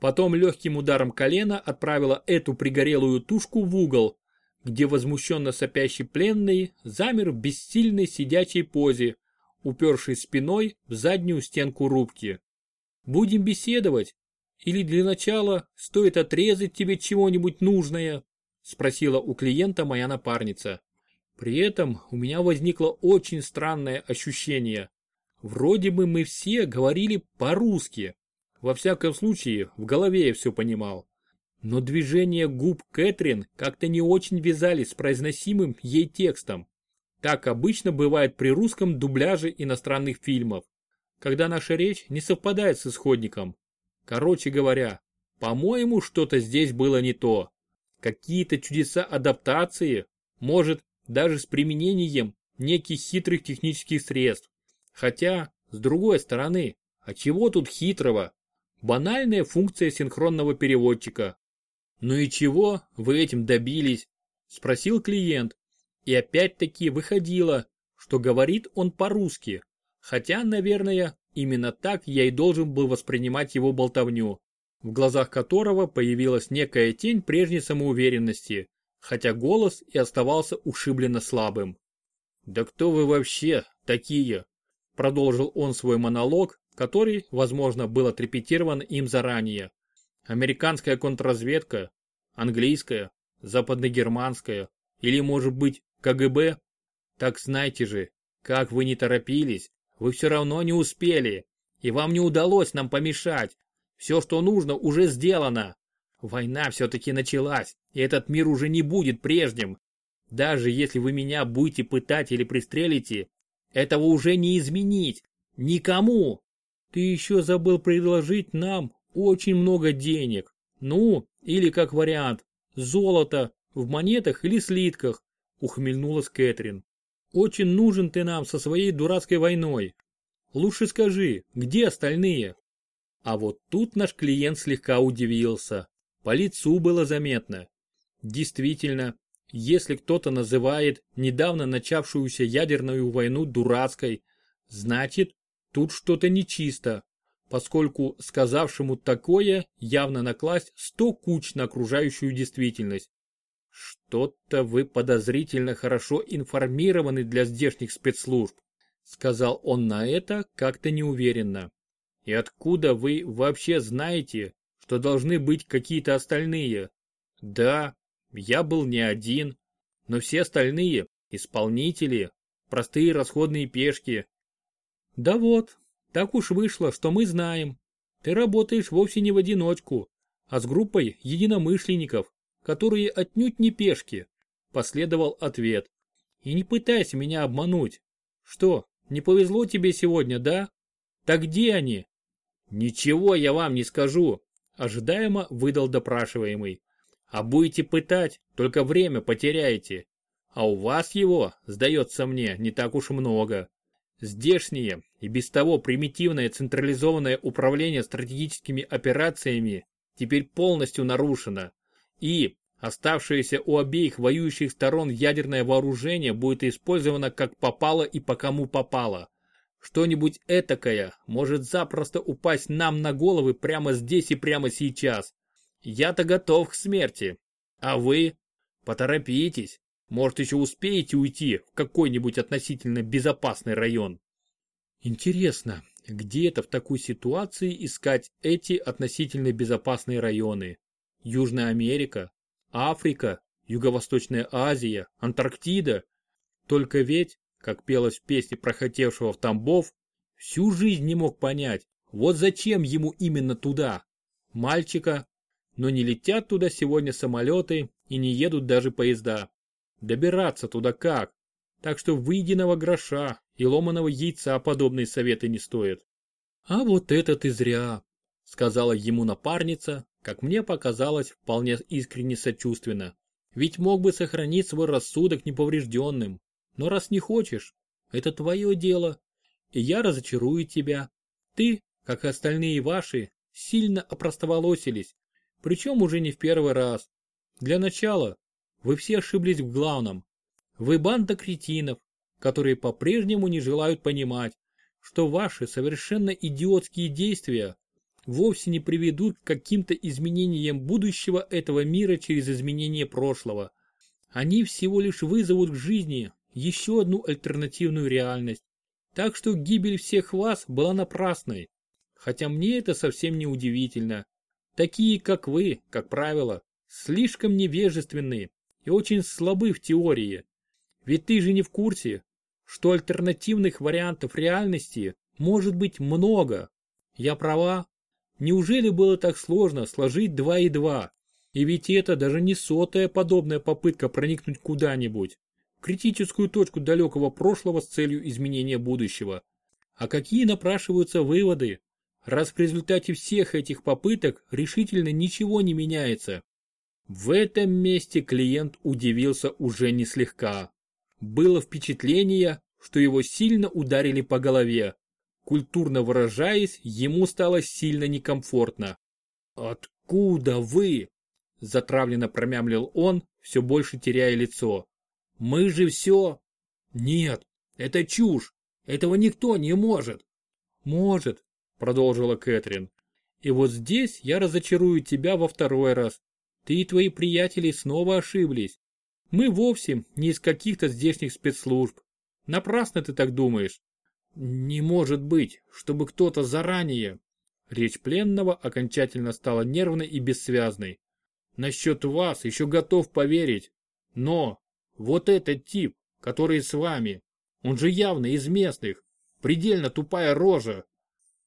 Потом легким ударом колена отправила эту пригорелую тушку в угол, где возмущенно сопящий пленный замер в бессильной сидячей позе, упершись спиной в заднюю стенку рубки. «Будем беседовать? Или для начала стоит отрезать тебе чего-нибудь нужное?» спросила у клиента моя напарница. При этом у меня возникло очень странное ощущение. Вроде бы мы все говорили по-русски. Во всяком случае, в голове я все понимал. Но движения губ Кэтрин как-то не очень вязались с произносимым ей текстом. Так обычно бывает при русском дубляже иностранных фильмов, когда наша речь не совпадает с исходником. Короче говоря, по-моему, что-то здесь было не то. Какие-то чудеса адаптации, может, даже с применением неких хитрых технических средств. Хотя, с другой стороны, а чего тут хитрого? Банальная функция синхронного переводчика. Ну и чего вы этим добились? Спросил клиент. И опять-таки выходило, что говорит он по-русски. Хотя, наверное, именно так я и должен был воспринимать его болтовню, в глазах которого появилась некая тень прежней самоуверенности, хотя голос и оставался ушибленно слабым. «Да кто вы вообще такие?» Продолжил он свой монолог, который, возможно, был отрепетирован им заранее. Американская контрразведка, английская, западногерманская или, может быть, КГБ? Так знайте же, как вы не торопились, вы все равно не успели, и вам не удалось нам помешать. Все, что нужно, уже сделано. Война все-таки началась, и этот мир уже не будет прежним. Даже если вы меня будете пытать или пристрелите, этого уже не изменить. Никому. Ты еще забыл предложить нам очень много денег. Ну, или как вариант, золото в монетах или слитках, ухмыльнулась Кэтрин. Очень нужен ты нам со своей дурацкой войной. Лучше скажи, где остальные? А вот тут наш клиент слегка удивился. По лицу было заметно. Действительно, если кто-то называет недавно начавшуюся ядерную войну дурацкой, значит, тут что-то нечисто, поскольку сказавшему такое явно накласть сто куч на окружающую действительность. «Что-то вы подозрительно хорошо информированы для здешних спецслужб», сказал он на это как-то неуверенно. «И откуда вы вообще знаете, что должны быть какие-то остальные? Да, я был не один, но все остальные – исполнители, простые расходные пешки». «Да вот, так уж вышло, что мы знаем. Ты работаешь вовсе не в одиночку, а с группой единомышленников, которые отнюдь не пешки, последовал ответ. И не пытайся меня обмануть. Что, не повезло тебе сегодня, да? Так где они? Ничего я вам не скажу, ожидаемо выдал допрашиваемый. А будете пытать, только время потеряете. А у вас его, сдается мне, не так уж много. Здешнее и без того примитивное централизованное управление стратегическими операциями теперь полностью нарушено. И оставшееся у обеих воюющих сторон ядерное вооружение будет использовано как попало и по кому попало. Что-нибудь этакое может запросто упасть нам на головы прямо здесь и прямо сейчас. Я-то готов к смерти. А вы? Поторопитесь. Может еще успеете уйти в какой-нибудь относительно безопасный район. Интересно, где это в такой ситуации искать эти относительно безопасные районы? Южная Америка, Африка, Юго-Восточная Азия, Антарктида. Только ведь, как пелось в песне прохотевшего в Тамбов, всю жизнь не мог понять, вот зачем ему именно туда. Мальчика, но не летят туда сегодня самолеты и не едут даже поезда. Добираться туда как? Так что выеденного гроша и ломаного яйца подобные советы не стоят. А вот это ты зря, сказала ему напарница, как мне показалось, вполне искренне сочувственно. Ведь мог бы сохранить свой рассудок неповрежденным. Но раз не хочешь, это твое дело. И я разочарую тебя. Ты, как и остальные ваши, сильно опростоволосились. Причем уже не в первый раз. Для начала, вы все ошиблись в главном. Вы банда кретинов, которые по-прежнему не желают понимать, что ваши совершенно идиотские действия вовсе не приведут к каким-то изменениям будущего этого мира через изменение прошлого. Они всего лишь вызовут к жизни еще одну альтернативную реальность. Так что гибель всех вас была напрасной. Хотя мне это совсем не удивительно. Такие, как вы, как правило, слишком невежественные и очень слабы в теории. Ведь ты же не в курсе, что альтернативных вариантов реальности может быть много. Я права? Неужели было так сложно сложить два и два? И ведь это даже не сотая подобная попытка проникнуть куда-нибудь. критическую точку далекого прошлого с целью изменения будущего. А какие напрашиваются выводы, раз в результате всех этих попыток решительно ничего не меняется? В этом месте клиент удивился уже не слегка. Было впечатление, что его сильно ударили по голове. Культурно выражаясь, ему стало сильно некомфортно. «Откуда вы?» – затравленно промямлил он, все больше теряя лицо. «Мы же все...» «Нет, это чушь, этого никто не может». «Может», – продолжила Кэтрин. «И вот здесь я разочарую тебя во второй раз. Ты и твои приятели снова ошиблись. Мы вовсе не из каких-то здешних спецслужб. Напрасно ты так думаешь. Не может быть, чтобы кто-то заранее... Речь пленного окончательно стала нервной и бессвязной. Насчет вас еще готов поверить. Но вот этот тип, который с вами, он же явно из местных, предельно тупая рожа.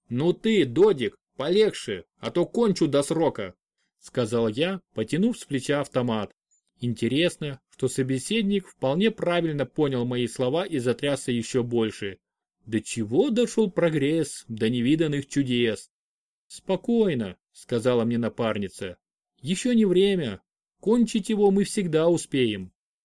Ну ты, Додик, полегче, а то кончу до срока, сказал я, потянув с плеча автомат. Интересно, что собеседник вполне правильно понял мои слова и затрясся еще больше. До чего дошел прогресс, до невиданных чудес. Спокойно, сказала мне напарница. Еще не время. Кончить его мы всегда успеем.